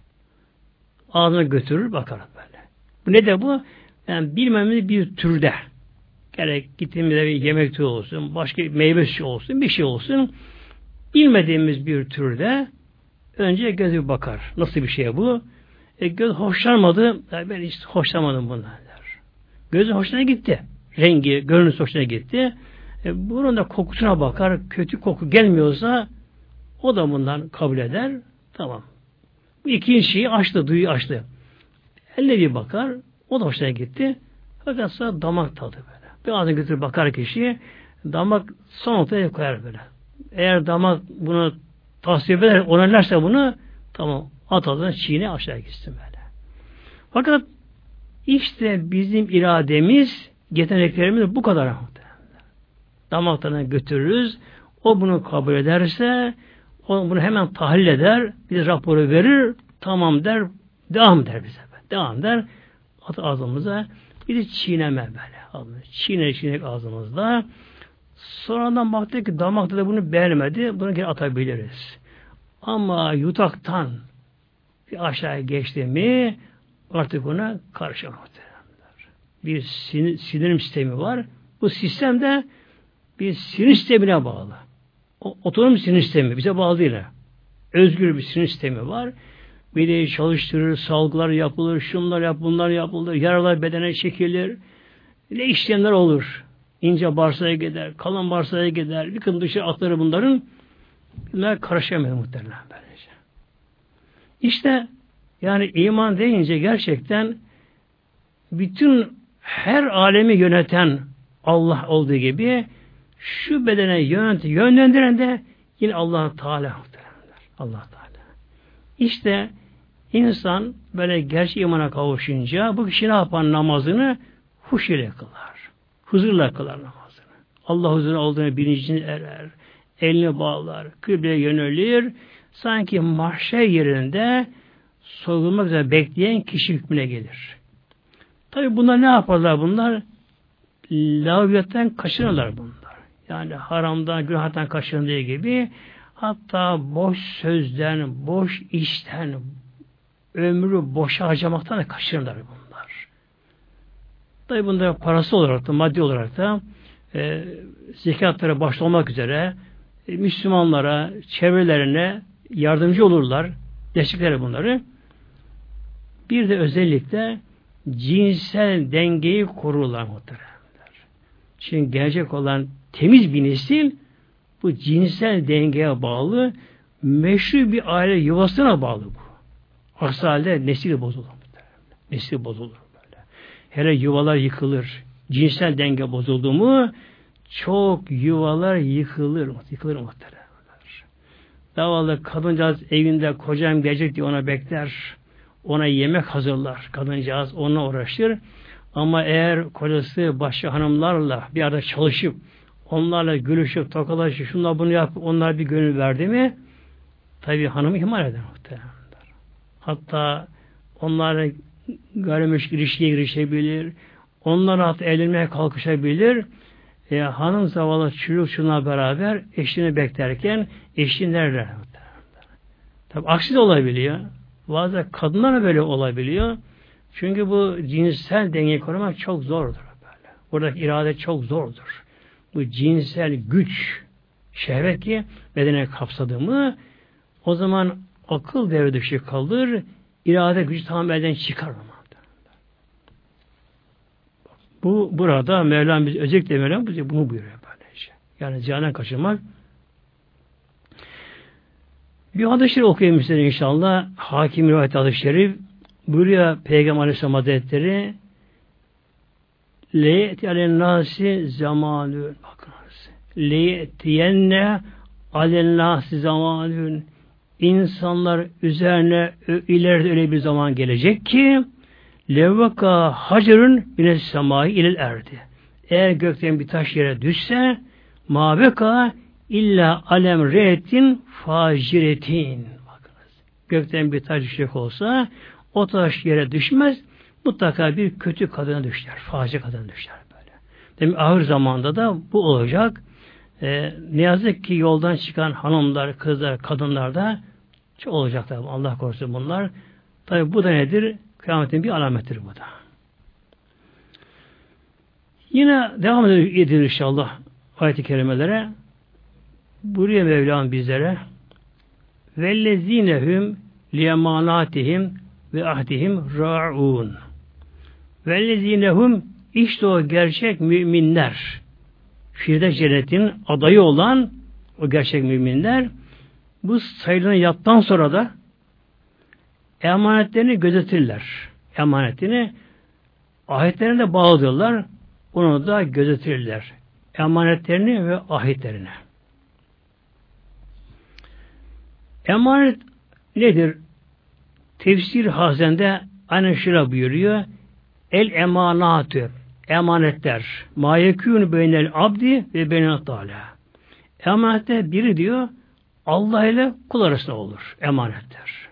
Speaker 1: Ağzına götürür bakar böyle. Bu ne de bu? Yani bilmemiz bir türde. Gerek gittiğimizde bir yemek türü olsun, başka meyve suyu olsun, bir şey olsun. Bilmediğimiz bir türde önce gözü bakar. Nasıl bir şey bu? E, göz hoşlanmadı. Ben hiç hoşlanmadım bundan der. Gözün hoşuna gitti. Rengi, görünüş hoşuna gitti. E, bunun da kokusuna bakar. Kötü koku gelmiyorsa o da bundan kabul eder. Tamam. Bu ikinci şeyi açtı, duyu açtı. Elle bir bakar. O da hoşuna gitti. Fakat sonra damak tadı böyle. Bir ağzına götürüp bakar kişi damak son noktaya koyar böyle. Eğer damak bunu tasvip eder, onarlarsa bunu tamam at ağzına çiğne aşağı gitsin böyle. Fakat işte bizim irademiz, yeteneklerimiz bu kadar. Damaklarına götürürüz. O bunu kabul ederse o bunu hemen tahlil eder. Bir raporu verir. Tamam der. Devam der bize. Devam der. At ağzımıza. Bir de çiğneme böyle. Çiğne çiğne ağzımızda. Sonradan baktık ki damakta da bunu beğenmedi. Bunu geri atabiliriz. Ama yutaktan bir aşağıya geçti mi artık ona karışamaz. Bir sinir, sinirim sistemi var. Bu sistem de bir sinir sistemine bağlı. Otonom sinir sistemi bize bağlı değil. Özgür bir sinir sistemi var. Mideyi çalıştırır, salgılar yapılır, şunlar yap, bunlar yapılır, yaralar bedene çekilir. Ne işlemler olur. İnce bağırsağa gider, kalın bağırsağa gider, bir kım dışı atları bunların bunlar karışamıyor muhtemelen böylece. İşte yani iman deyince gerçekten bütün her alemi yöneten Allah olduğu gibi şu bedene yönet, yönlendiren de yine Allah Teala Allah Teala. İşte insan böyle gerçek imana kavuşunca bu kişi ne yapar namazını huş ile kılar. Huzurla kılar namazını. Allah huzuruna olduğunu bilincini erer. Elini bağlar. Kıbleye yönelir. Sanki mahşer yerinde soyulmak üzere bekleyen kişi hükmüne gelir. Tabi bunlar ne yaparlar bunlar? Laviyetten kaçınırlar bunlar. Yani haramdan, günahtan kaçındığı gibi hatta boş sözden, boş işten, ömrü boşa harcamaktan da kaçınırlar bunlar. Tabi bunlar parası olarak da, maddi olarak da e, zekatlara başta olmak üzere e, Müslümanlara, çevrelerine yardımcı olurlar, destekler bunları. Bir de özellikle cinsel dengeyi korurlar muhteremler. Çünkü gelecek olan temiz bir nesil bu cinsel dengeye bağlı meşru bir aile yuvasına bağlı bu. Aksi halde nesil bozulur. Nesil bozulur böyle. Hele yuvalar yıkılır. Cinsel denge bozuldu mu çok yuvalar yıkılır. Yıkılır muhteremler. Davalı kadıncağız evinde kocam gelecek diye ona bekler. Ona yemek hazırlar. Kadıncağız onunla uğraşır. Ama eğer kocası başka hanımlarla bir arada çalışıp onlarla gülüşüp tokalaşıp şunlar bunu yap onlar bir gönül verdi mi tabi hanımı ihmal eder muhtemelen. Hatta onlarla gayrimeşgul ilişkiye girişebilir. Onlara hatta evlenmeye kalkışabilir. E, hanım zavallı çocuk şuna beraber eşini beklerken eşi nerede? Tabi aksi de olabiliyor. Bazen kadınlar böyle olabiliyor. Çünkü bu cinsel dengeyi korumak çok zordur. Böyle. Buradaki irade çok zordur. Bu cinsel güç, şehvet ki bedene kapsadı mı o zaman akıl devre dışı kalır, irade gücü tamamen çıkar. Bu burada Mevlam biz özellikle Mevlam bize bunu buyuruyor böylece. Yani ziyanen kaçırmak. Bir hadis-i okuyayım size inşallah. Hakim rivayet hadis-i şerif buyuruyor Peygamber Aleyhisselam Hazretleri Leyeti alen nasi zamanün bakınız. Leyetiyenne alen nasi zamanün insanlar üzerine ileride öyle bir zaman gelecek ki levvaka hacerun bine semai ilil erdi. Eğer gökten bir taş yere düşse maveka illa alem re'etin faciretin. Bakınız. Gökten bir taş düşecek olsa o taş yere düşmez. Mutlaka bir kötü kadına düşer. Faci kadına düşer böyle. Demek ahir zamanda da bu olacak. Ee, ne yazık ki yoldan çıkan hanımlar, kızlar, kadınlar da çok olacaklar. Allah korusun bunlar. Tabi bu da nedir? Kıyametin bir alamettir bu da. Yine devam edilir inşallah ayet-i kerimelere. Buraya Mevlam bizlere vellezinehum liyemanatihim ve ahdihim ra'un. Vellezinehum işte o gerçek müminler. Firdevs cennetin adayı olan o gerçek müminler bu sayılan yaptan sonra da emanetlerini gözetirler. Emanetini ahitlerine de bağlıdırlar. Onu da gözetirler. Emanetlerini ve ahitlerini. Emanet nedir? Tefsir hazende aynen şöyle buyuruyor. El emanatü emanetler. Ma yekûnü beynel abdi ve beynel tâlâ. Emanette biri diyor Allah ile kul arasında olur. Emanetler.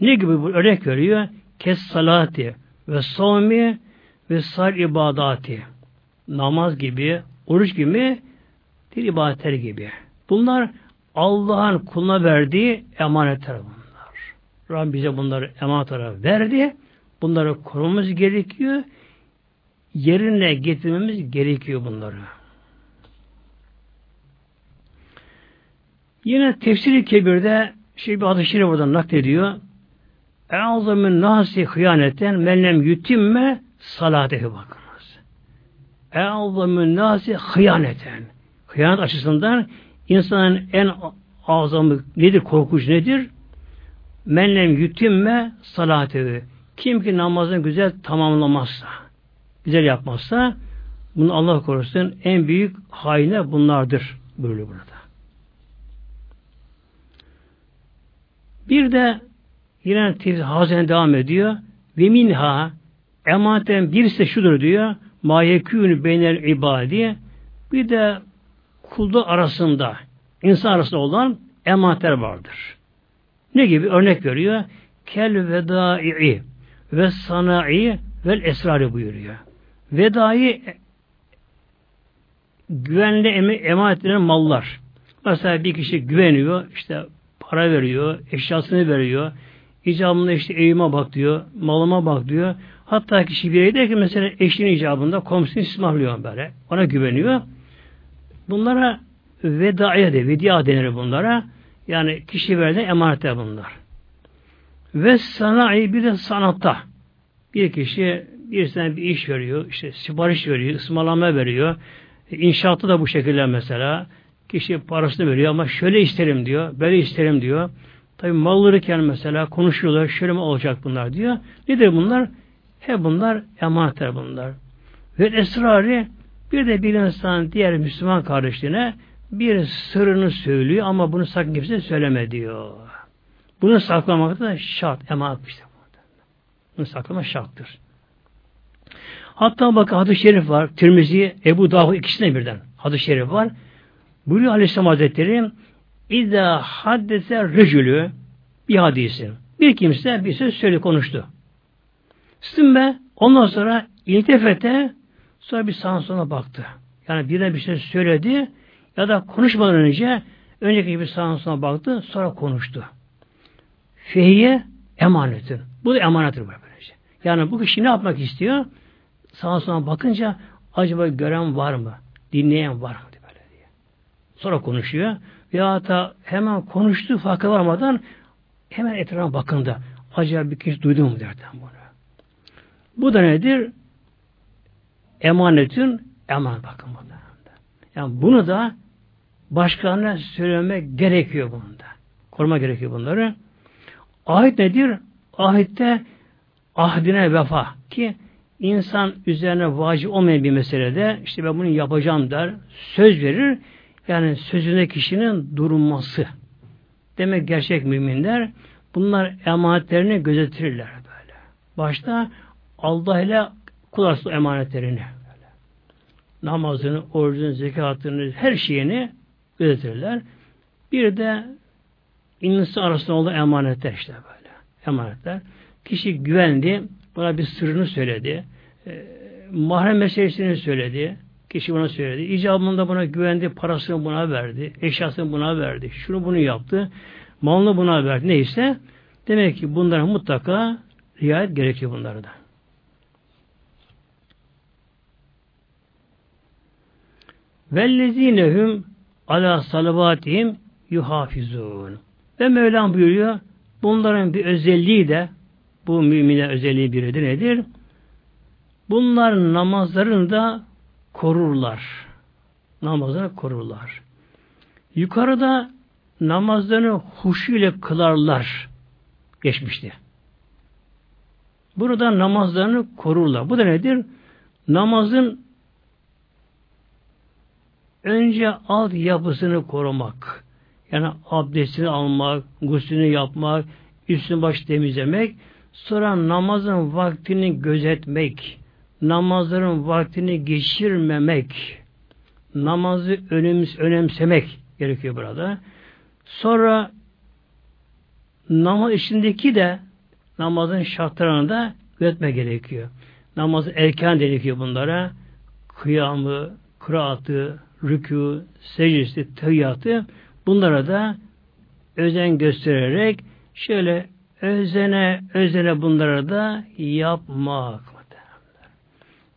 Speaker 1: Ne gibi bu örnek veriyor? Kes salati ve savmi ve sal ibadati. Namaz gibi, oruç gibi, dil ibadetleri gibi. Bunlar Allah'ın kuluna verdiği emanetler bunlar. Rabbim bize bunları emanet olarak verdi. Bunları korumamız gerekiyor. Yerine getirmemiz gerekiyor bunları. Yine tefsiri kebirde şey bir adı şerif buradan naklediyor. E'azamın nasi hıyaneten menlem yutimme salatehi bakınız. E'azamın nasi hıyaneten. Hıyanet açısından insanın en azamı nedir, korkunç nedir? Menlem yutimme salatehi. Kim ki namazını güzel tamamlamazsa, güzel yapmazsa, bunu Allah korusun en büyük haine bunlardır. Böyle burada. Bir de yine hazine devam ediyor. Ve minha emanetten birisi şudur diyor. Ma yekûnü beynel ibadi bir de kulda arasında insan arasında olan emanetler vardır. Ne gibi? Örnek veriyor. Kel vedai ve sana'i vel esrarı buyuruyor. Vedai güvenli emanet mallar. Mesela bir kişi güveniyor, işte para veriyor, eşyasını veriyor, icabında işte evime bak diyor, malıma bak diyor. Hatta kişi birey der ki mesela eşinin icabında komşusunu ismarlıyor böyle. Ona güveniyor. Bunlara vedaya de, vedia denir bunlara. Yani kişi verilen emanetler bunlar. Ve sanayi bir de sanatta. Bir kişi birisine bir iş veriyor, işte sipariş veriyor, ısmarlama veriyor. İnşaatı da bu şekilde mesela. Kişi parasını veriyor ama şöyle isterim diyor, böyle isterim diyor. Tabi mal verirken mesela konuşuyorlar, şöyle mi olacak bunlar diyor. Nedir bunlar? Hep bunlar emanetler bunlar. Ve esrarı bir de bir insan diğer Müslüman kardeşliğine bir sırrını söylüyor ama bunu sakın kimse söyleme diyor. Bunu saklamak da şart, emanet işte. Bunu saklamak şarttır. Hatta bakın hadis-i şerif var. Tirmizi, Ebu Davud ikisine birden hadis-i şerif var. Buyuruyor Aleyhisselam Hazretleri İzâ haddese rejülü bir hadisi. Bir kimse bir söz söyle konuştu. Sümme ondan sonra iltefete sonra bir sağa sonra baktı. Yani birine bir şey söyledi ya da konuşmadan önce önceki bir sağa sonra baktı sonra konuştu. Fehiye emanetin. Bu da emanettir böylece. Yani bu kişi ne yapmak istiyor? Sağa sonra bakınca acaba gören var mı? Dinleyen var mı? Böyle diye. Sonra konuşuyor. Ya da hemen konuştuğu farkı varmadan hemen etrafa bakında. Acaba bir kişi duydu mu derden bunu. Bu da nedir? Emanetin eman bakın bunda. Yani bunu da başkalarına söylemek gerekiyor bunda. Koruma gerekiyor bunları. Ahit nedir? Ahitte ahdine vefa ki insan üzerine vacip olmayan bir meselede işte ben bunu yapacağım der, söz verir. Yani sözüne kişinin durulması. Demek gerçek müminler bunlar emanetlerini gözetirler böyle. Başta Allah ile kul emanetlerini böyle. Namazını, orucunu, zekatını, her şeyini gözetirler. Bir de insan arasında olan emanetler işte böyle. Emanetler. Kişi güvendi, buna bir sırrını söyledi. E, mahrem meselesini söyledi. Kişi buna söyledi. İcabında buna güvendi, parasını buna verdi, eşyasını buna verdi, şunu bunu yaptı, malını buna verdi. Neyse, demek ki bunlara mutlaka riayet gerekiyor bunlarda. Vellezinehum ala salavatihim yuhafizun. Ve Mevlam buyuruyor, bunların bir özelliği de, bu mümine özelliği biri de nedir? Bunlar namazlarını da korurlar. Namazını korurlar. Yukarıda namazlarını huşu ile kılarlar. Geçmişti. Burada namazlarını korurlar. Bu da nedir? Namazın önce alt yapısını korumak. Yani abdestini almak, guslünü yapmak, üstünü baş temizlemek, sonra namazın vaktini gözetmek, namazların vaktini geçirmemek, namazı önems önemsemek gerekiyor burada. Sonra namaz içindeki de namazın şartlarını da gözetme gerekiyor. Namazı erken gerekiyor bunlara. Kıyamı, kıraatı, rükû, secdesi, tehiyyatı bunlara da özen göstererek şöyle özene özene bunlara da yapmak.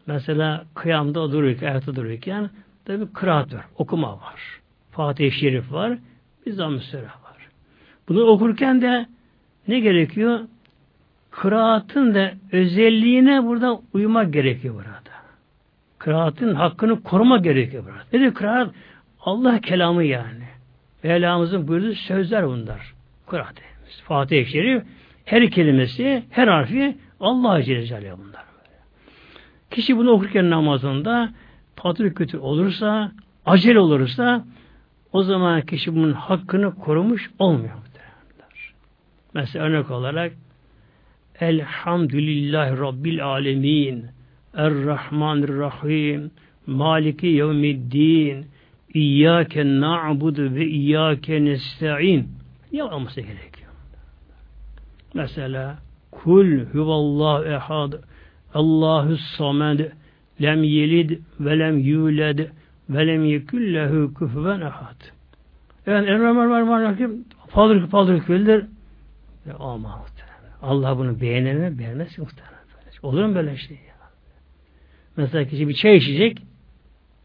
Speaker 1: Mesela kıyamda dururken, ayakta dururken tabi kıraat var, okuma var. Fatih-i Şerif var, bir zamm var. Bunu okurken de ne gerekiyor? Kıraatın da özelliğine burada uymak gerekiyor burada. Kıraatın hakkını koruma gerekiyor burada. Nedir kıraat? Allah kelamı yani. Mevlamızın buyurduğu sözler bunlar. Kıraat. Fatih-i Şerif her kelimesi, her harfi Allah Celle bunlar. Kişi bunu okurken namazında patır kötü olursa, acele olursa o zaman kişi bunun hakkını korumuş olmuyor. Mesela örnek olarak Elhamdülillahi Rabbil Alemin Errahmanirrahim Maliki Yevmiddin İyyâke na'budu ve iyyâke nesta'in yapılması gerekiyor. Mesela Kul huvallahu ehad Allahu samed lem yelid ve lem yuled ve lem yekullehu kufuven ahad. Yani Errahmanirrahim Fadıl Fadıl Küldür ama Allah bunu beğenir mi? Beğenmez ki muhtemelen. Olur mu böyle şey ya? Mesela kişi bir çay içecek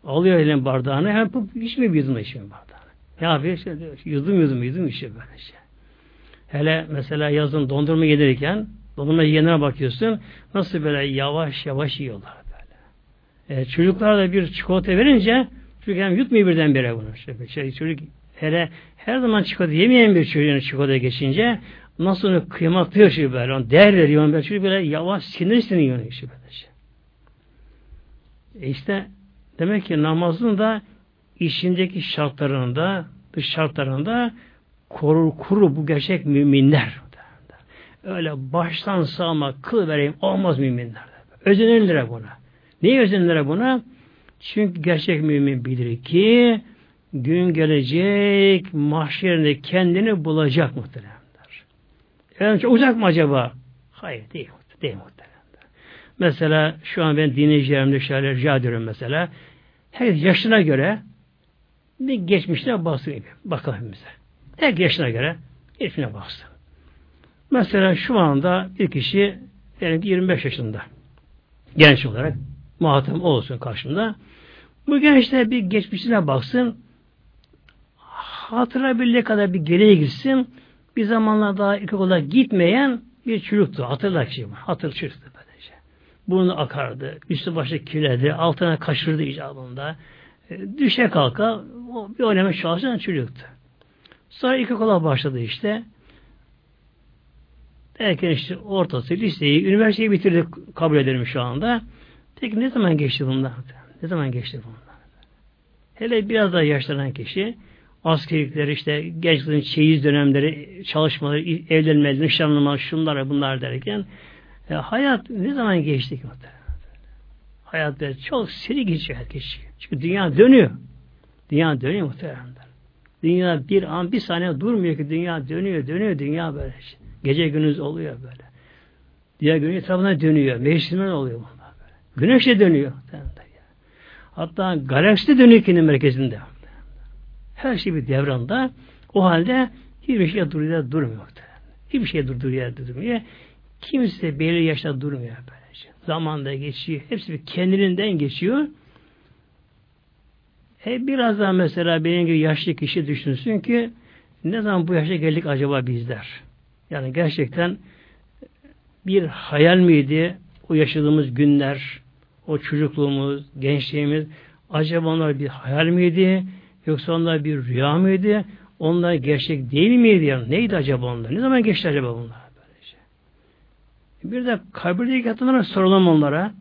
Speaker 1: alıyor elin bardağını hem hiç mi bir yudum bardağını. Ne yapıyor? İşte, yudum yudum yudum içiyor böyle şey. Hele mesela yazın dondurma gelirken dondurma yiyenlere bakıyorsun nasıl böyle yavaş yavaş yiyorlar böyle. E, çocuklar da bir çikolata verince çocuk hem yutmuyor birdenbire bunu. İşte, şey, çocuk hele her zaman çikolata yemeyen bir çocuğun çikolata geçince nasıl onu kıymatlıyor şey böyle, onu değer veriyor böyle, çocuk böyle yavaş sinir sinir yiyor işte böyle şey. E işte demek ki namazın da içindeki şartlarında, dış şartlarında korur kuru bu gerçek müminler. Öyle baştan sağma kıl vereyim olmaz müminler. Özenirler buna. Niye özenirler buna? Çünkü gerçek mümin bilir ki gün gelecek mahşerinde kendini bulacak muhtemelen. Yani çok uzak mı acaba? Hayır değil. Değil muhtemelen. Mesela şu an ben dinleyicilerimde şöyle rica ediyorum mesela. Her yaşına göre bir geçmişine baksın. Bakalım bize. Her yaşına göre geçmişine baksın. Mesela şu anda bir kişi diyelim 25 yaşında genç olarak muhatap olsun karşımda. Bu gençler bir geçmişine baksın hatırabildiği kadar bir geriye gitsin bir zamanlar daha ilkokula gitmeyen bir çocuktu. Hatırlar var. Hatır çocuktu. Burnu akardı. Üstü başı kirledi. Altına kaşırdı icabında. E, düşe kalka o bir oynamaya çalışan çocuktu. Sonra ilkokula başladı işte. Erken işte ortası, liseyi, üniversiteyi bitirdi kabul ederim şu anda. Peki ne zaman geçti bunlar? Ne zaman geçti bunlar? Hele biraz daha yaşlanan kişi askerlikler işte gençlerin çeyiz dönemleri, çalışmaları, evlenmeleri, nişanlama, şunlar bunlar derken e, hayat ne zaman geçti ki? Hayat böyle çok seri geçiyor herkes. Çünkü dünya dönüyor. Dünya dönüyor muhtemelen. Dünya bir an bir saniye durmuyor ki dünya dönüyor dönüyor dünya böyle. Gece gündüz oluyor böyle. Diğer gün etrafına dönüyor. Mevsimler oluyor bunlar böyle. Güneş de dönüyor. Hatta galaksi de dönüyor kendi merkezinde. Her şey bir devranda. O halde hiçbir şey duruyor durmuyor. Hiçbir şey durduğu yerde durmuyor. Kimse belirli yaşta durmuyor böylece. Zaman da geçiyor. Hepsi bir kendiliğinden geçiyor. E biraz daha mesela benim gibi yaşlı kişi düşünsün ki ne zaman bu yaşa geldik acaba bizler? Yani gerçekten bir hayal miydi o yaşadığımız günler, o çocukluğumuz, gençliğimiz acaba onlar bir hayal miydi yoksa onlar bir rüya mıydı? Onlar gerçek değil miydi? Yani neydi acaba onlar? Ne zaman geçti acaba bunlar? Bir de kabirdeki yatanlara soralım onlara.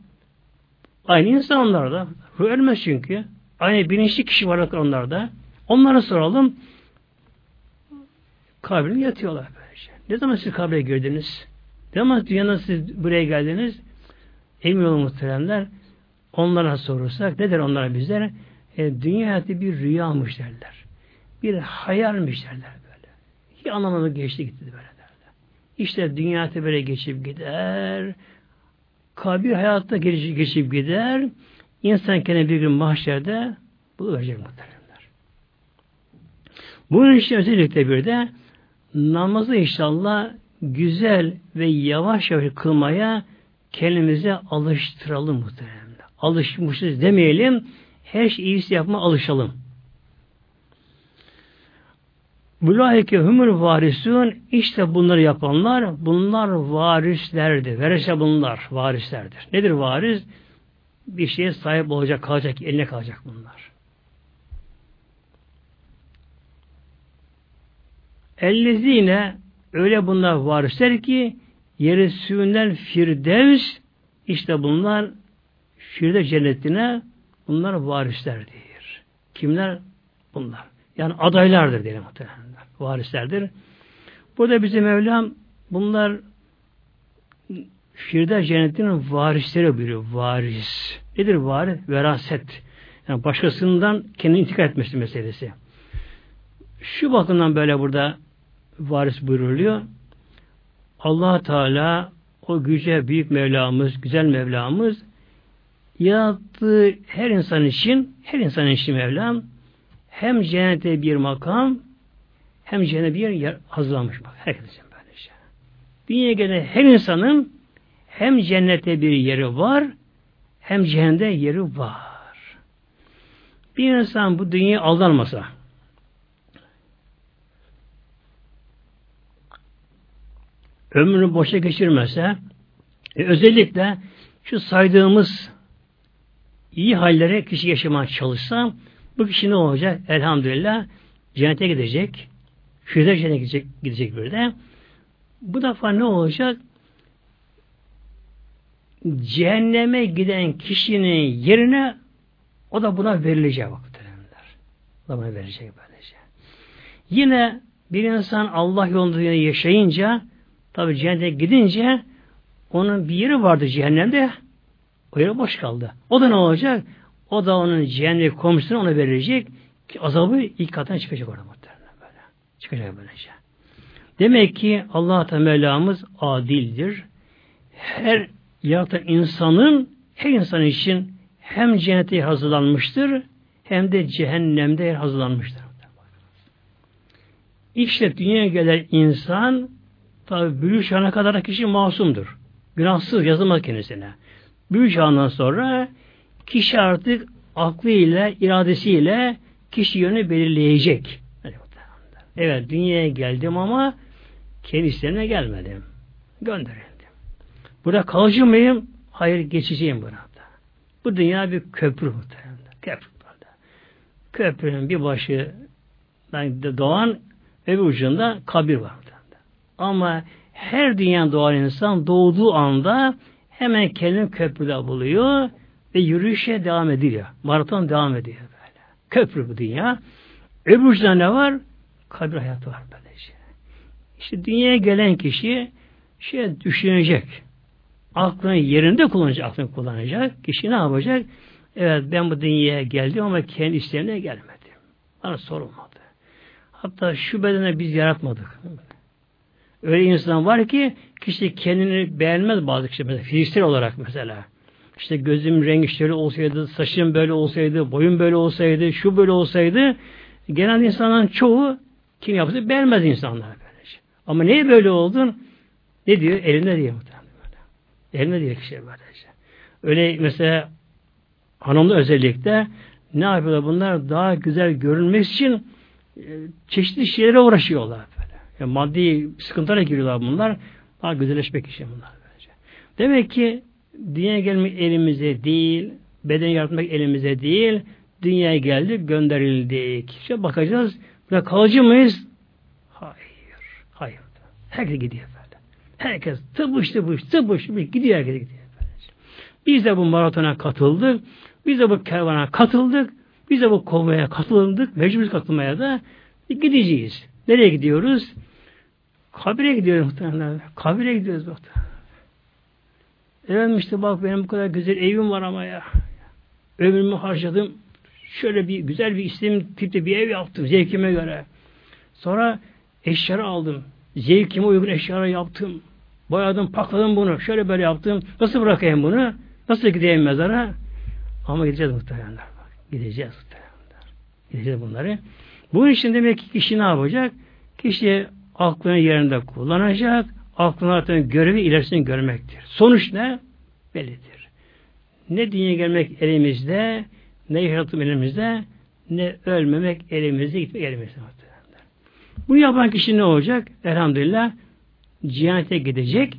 Speaker 1: Aynı insanlar da. Ruh ölmez çünkü. Aynı bilinçli kişi var onlarda. Onlara soralım. Kabirde yatıyorlar böylece. Ne zaman siz kabre girdiniz? Ne zaman dünyada siz buraya geldiniz? Emin olun muhteremler. Onlara sorursak ne der onlara bizlere? E, dünya hayatı bir rüyamış derler. Bir hayalmiş derler böyle. Hiç anlamadı geçti gitti böyle. İşte dünya böyle geçip gider. Kabir hayatta geçip, geçip gider. İnsan kendine bir gün mahşerde buluverecek muhteremler. Bunun için özellikle bir de namazı inşallah güzel ve yavaş yavaş kılmaya kendimize alıştıralım muhteremler. Alışmışız demeyelim. Her şeyi iyisi yapma alışalım. Mülahike hümür varisun işte bunları yapanlar bunlar varislerdir. Verirse bunlar varislerdir. Nedir varis? Bir şeye sahip olacak, kalacak, eline kalacak bunlar. Ellezine öyle bunlar varisler ki yeri suyundan firdevs işte bunlar Firdevs cennetine bunlar varislerdir. Kimler? Bunlar. Yani adaylardır diyelim muhtemelen. Varislerdir. Burada bizim Mevlam bunlar Firdevs cennetinin varisleri buyuruyor. Varis. Nedir varis? Veraset. Yani başkasından kendini intikal etmesi meselesi. Şu bakımdan böyle burada varis buyuruluyor. allah Teala o güce büyük Mevlamız, güzel Mevlamız yarattığı her insan için, her insan için Mevlam hem cennete bir makam hem cennete bir yer hazırlamış. Bak, herkes için böyle şey. Dünyaya gelen her insanın hem cennete bir yeri var hem cehennemde yeri var. Bir insan bu dünyaya aldanmasa ömrünü boşa geçirmese e, özellikle şu saydığımız iyi hallere kişi yaşamaya çalışsa bu kişi ne olacak? Elhamdülillah cennete gidecek. Firdevs cennete gidecek, gidecek bir. Bu defa ne olacak? Cehenneme giden kişinin yerine o da buna verilecek muhtemelenler. O da buna verecek böylece. Yine bir insan Allah yolunda yaşayınca tabi cennete gidince onun bir yeri vardı cehennemde o yer boş kaldı. O da ne olacak? O da onun cehennem komşusuna ona verilecek ki azabı ilk katına çıkacak orada. Çıkacak böylece. Demek ki Allah Teala'mız adildir. Her yaratan insanın her insan için hem cennete hazırlanmıştır hem de cehennemde hazırlanmıştır. İşte dünyaya gelen insan tabi büyük şana kadar kişi masumdur. Günahsız yazılmaz kendisine. Büyük çağından sonra kişi artık aklıyla, iradesiyle kişi yönü belirleyecek. Evet dünyaya geldim ama kendi isteğime gelmedim. Gönderildim. Burada kalıcı mıyım? Hayır geçeceğim burada. Bu dünya bir köprü muhtemelen. Köprü burada. Köprünün bir başı doğan ve bir ucunda kabir var. Ama her dünya doğan insan doğduğu anda hemen kendini köprüde buluyor ve yürüyüşe devam ediyor. Maraton devam ediyor böyle. Köprü bu dünya. Öbür ucunda ne var? Kabir hayatı var böylece. İşte dünyaya gelen kişi şey düşünecek. Aklını yerinde kullanacak, aklını kullanacak. Kişi ne yapacak? Evet ben bu dünyaya geldim ama kendi isteğimle gelmedim. Bana sorulmadı. Hatta şu bedene biz yaratmadık. Öyle insan var ki kişi kendini beğenmez bazı kişi mesela fiziksel olarak mesela. İşte gözüm rengi şöyle olsaydı, saçım böyle olsaydı, boyum böyle olsaydı, şu böyle olsaydı genel insanların çoğu kim yaptı beğenmez insanlar böylece. Ama niye böyle oldun? Ne diyor? Elinde diyor muhtemelen. Elinde diyor kişi böylece. Öyle mesela hanımda özellikle ne yapıyorlar bunlar? Daha güzel görünmek için e, çeşitli şeylere uğraşıyorlar. Böyle. Yani maddi sıkıntılara giriyorlar bunlar. Daha güzelleşmek için bunlar. Böylece. Demek ki dünya gelmek elimize değil, beden yaratmak elimize değil, dünyaya geldik, gönderildik. İşte bakacağız, ve kalıcı mıyız? Hayır, hayır. Herkes gidiyor böyle. Herkes tıpış tıpış tıpış gidiyor herkes gidiyor. Böylece. Biz de bu maratona katıldık, biz de bu kervana katıldık, biz de bu kovmaya katıldık, mecbur katılmaya da gideceğiz. Nereye gidiyoruz? Kabire gidiyoruz muhtemelen. Kabire gidiyoruz muhtemelen. Efendim işte bak benim bu kadar güzel evim var ama ya. Ömrümü harcadım. Şöyle bir güzel bir istedim tipte bir ev yaptım zevkime göre. Sonra eşyaları aldım. Zevkime uygun eşyaları yaptım. Boyadım, pakladım bunu. Şöyle böyle yaptım. Nasıl bırakayım bunu? Nasıl gideyim mezara? Ama gideceğiz muhtemelen. Gideceğiz muhtemelen. Gideceğiz bunları. Bunun için demek ki kişi ne yapacak? Kişi aklını yerinde kullanacak. Aklına atan görevi ilerisini görmektir. Sonuç ne? Bellidir. Ne dünya gelmek elimizde, ne yaşatım elimizde, ne ölmemek elimizde, gitmek elimizde. Bunu yapan kişi ne olacak? Elhamdülillah cennete gidecek.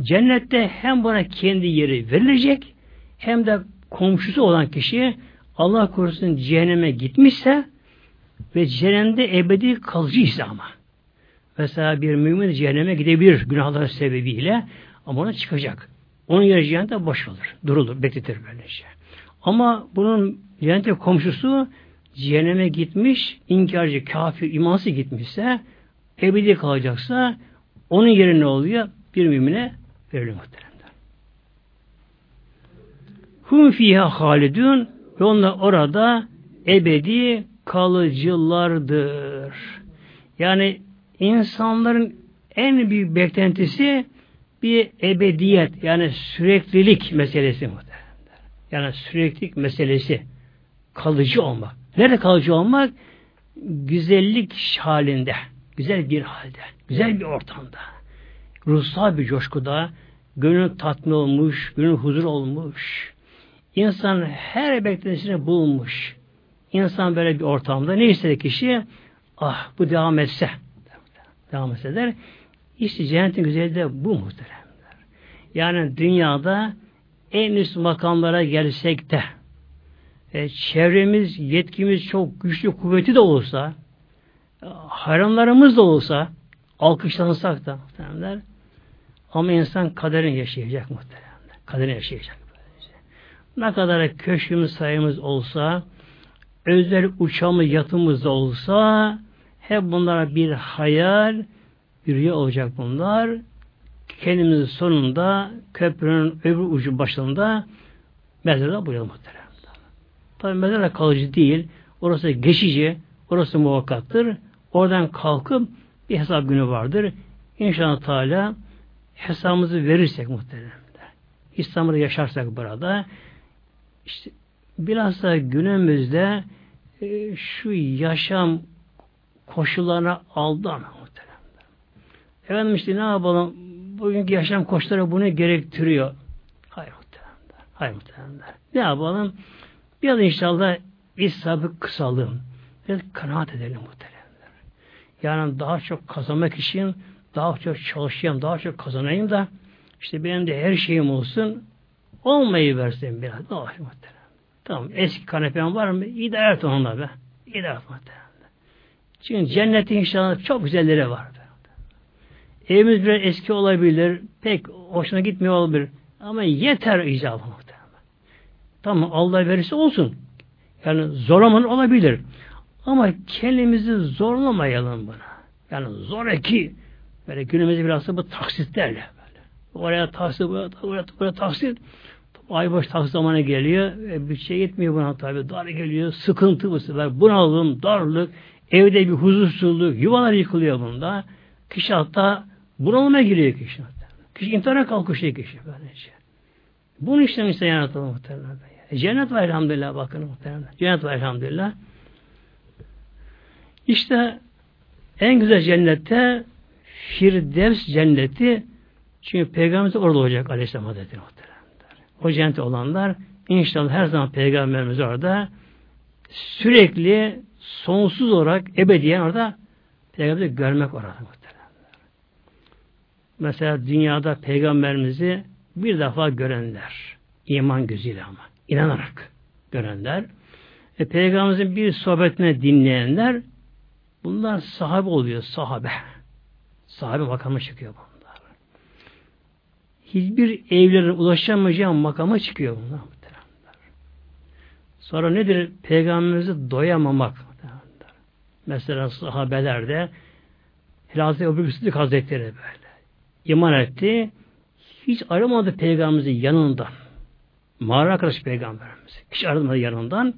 Speaker 1: Cennette hem buna kendi yeri verilecek, hem de komşusu olan kişi Allah korusun cehenneme gitmişse ve cehennemde ebedi kalıcıysa ama. Mesela bir mümin cehenneme gidebilir günahları sebebiyle ama ona çıkacak. Onun yeri cehennette boş olur. Durulur, bekletir böylece. Ama bunun cehennete komşusu cehenneme gitmiş, inkarcı, kafir, imansı gitmişse ebedi kalacaksa onun yerine ne oluyor? Bir mümine verilir muhteremler. Hum fiha halidun ve onlar orada ebedi kalıcılardır. Yani insanların en büyük beklentisi bir ebediyet yani süreklilik meselesi muhtemelen. Yani süreklilik meselesi kalıcı olmak. Nerede kalıcı olmak? Güzellik halinde. Güzel bir halde. Güzel bir ortamda. Ruhsal bir coşkuda gönül tatmin olmuş, gönül huzur olmuş. İnsan her beklentisini bulmuş. İnsan böyle bir ortamda ne istedi kişi? Ah bu devam etse devam eder. İşte cennetin güzelliği de bu muhteremler. Yani dünyada en üst makamlara gelsek de e, çevremiz, yetkimiz çok güçlü, kuvveti de olsa e, hayranlarımız da olsa alkışlansak da muhteremler ama insan kaderini yaşayacak muhteremler. Kaderini yaşayacak. Ne kadar köşkümüz sayımız olsa özel uçağımız yatımız da olsa hep bunlara bir hayal, bir rüya olacak bunlar. Kendimizin sonunda köprünün öbür ucu başında mezarda buyuralım muhterem. Tabi mezarda kalıcı değil. Orası geçici. Orası muvakkattır. Oradan kalkıp bir hesap günü vardır. İnşallah Teala hesabımızı verirsek muhteremler. İslam'da yaşarsak burada işte bilhassa günümüzde e, şu yaşam koşullarına aldan muhteremler. Efendim işte ne yapalım? Bugünkü yaşam koşulları bunu gerektiriyor. Hayır muhteremler. Hayır muhteremler. Ne yapalım? Biraz inşallah isabı kısalım. Biraz kanaat edelim muhteremler. Yani daha çok kazanmak için daha çok çalışayım, daha çok kazanayım da işte benim de her şeyim olsun olmayı versin biraz. Ne olur. Tamam eski kanepem var mı? İdare et onunla be. İdare et. Çünkü cennetin inşallah çok güzelleri var. Evimiz biraz eski olabilir, pek hoşuna gitmiyor olabilir. Ama yeter icabı muhtemelen. Tamam Allah verirse olsun. Yani zorlaman olabilir. Ama kendimizi zorlamayalım buna. Yani zor ki böyle günümüzde biraz da bu taksitlerle böyle. Oraya taksit, buraya, buraya, buraya taksit. Ay baş taksit zamanı geliyor. E, bütçe yetmiyor buna tabi. Dar geliyor. Sıkıntı bu sefer. Bunalım, darlık. Evde bir huzursuzluk, yuvalar yıkılıyor bunda. Kişi hatta bunalıma giriyor kişi. Kişi intihara kalkışıyor kişi böylece. Bunun işte insan yaratılır muhtemelen. Cennet var elhamdülillah bakın muhtemelen. Cennet var elhamdülillah. İşte en güzel cennette Firdevs cenneti çünkü Peygamberimiz orada olacak Aleyhisselam Hazretleri muhtemelen. O cennette olanlar inşallah her zaman Peygamberimiz orada sürekli sonsuz olarak ebediyen orada Peygamber'i görmek orada. Mesela dünyada Peygamberimizi bir defa görenler. iman gözüyle ama. inanarak görenler. E, Peygamberimizin bir sohbetini dinleyenler bunlar sahabe oluyor. Sahabe. Sahabe makamı çıkıyor bunlar. Hiçbir evlerin ulaşamayacağı makama çıkıyor bunlar. Sonra nedir? Peygamberimizi doyamamak. Mesela sahabelerde Hazreti Ebu Hazretleri böyle. İman etti. Hiç aramadı Peygamberimizi yanından. Mağara arkadaş Peygamberimiz. Hiç aramadı yanından.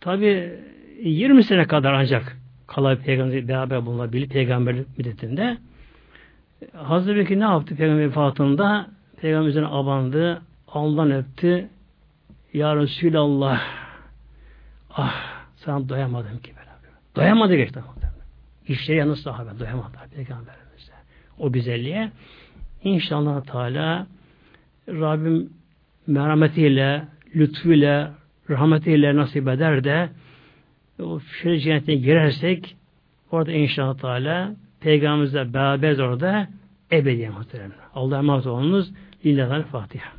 Speaker 1: Tabi 20 sene kadar ancak kalay peygamberle beraber bulunabilir peygamberlik müddetinde. Hazreti Bekir ne yaptı peygamber vefatında? Peygamber üzerine abandı, Allah'ın öptü. Ya Resulallah ah sana doyamadım ki beraber. Doyamadı geçti. İşleri yalnız sahabe doyamadılar peygamberimize. O güzelliğe inşallah Teala Rabbim merhametiyle, lütfuyla, rahmetiyle nasip eder de o şöyle cennete girersek orada inşallah Teala Peygamberimizle beraber orada ebediyen muhtemelen. Allah'a emanet olunuz. Lillahi Fatiha.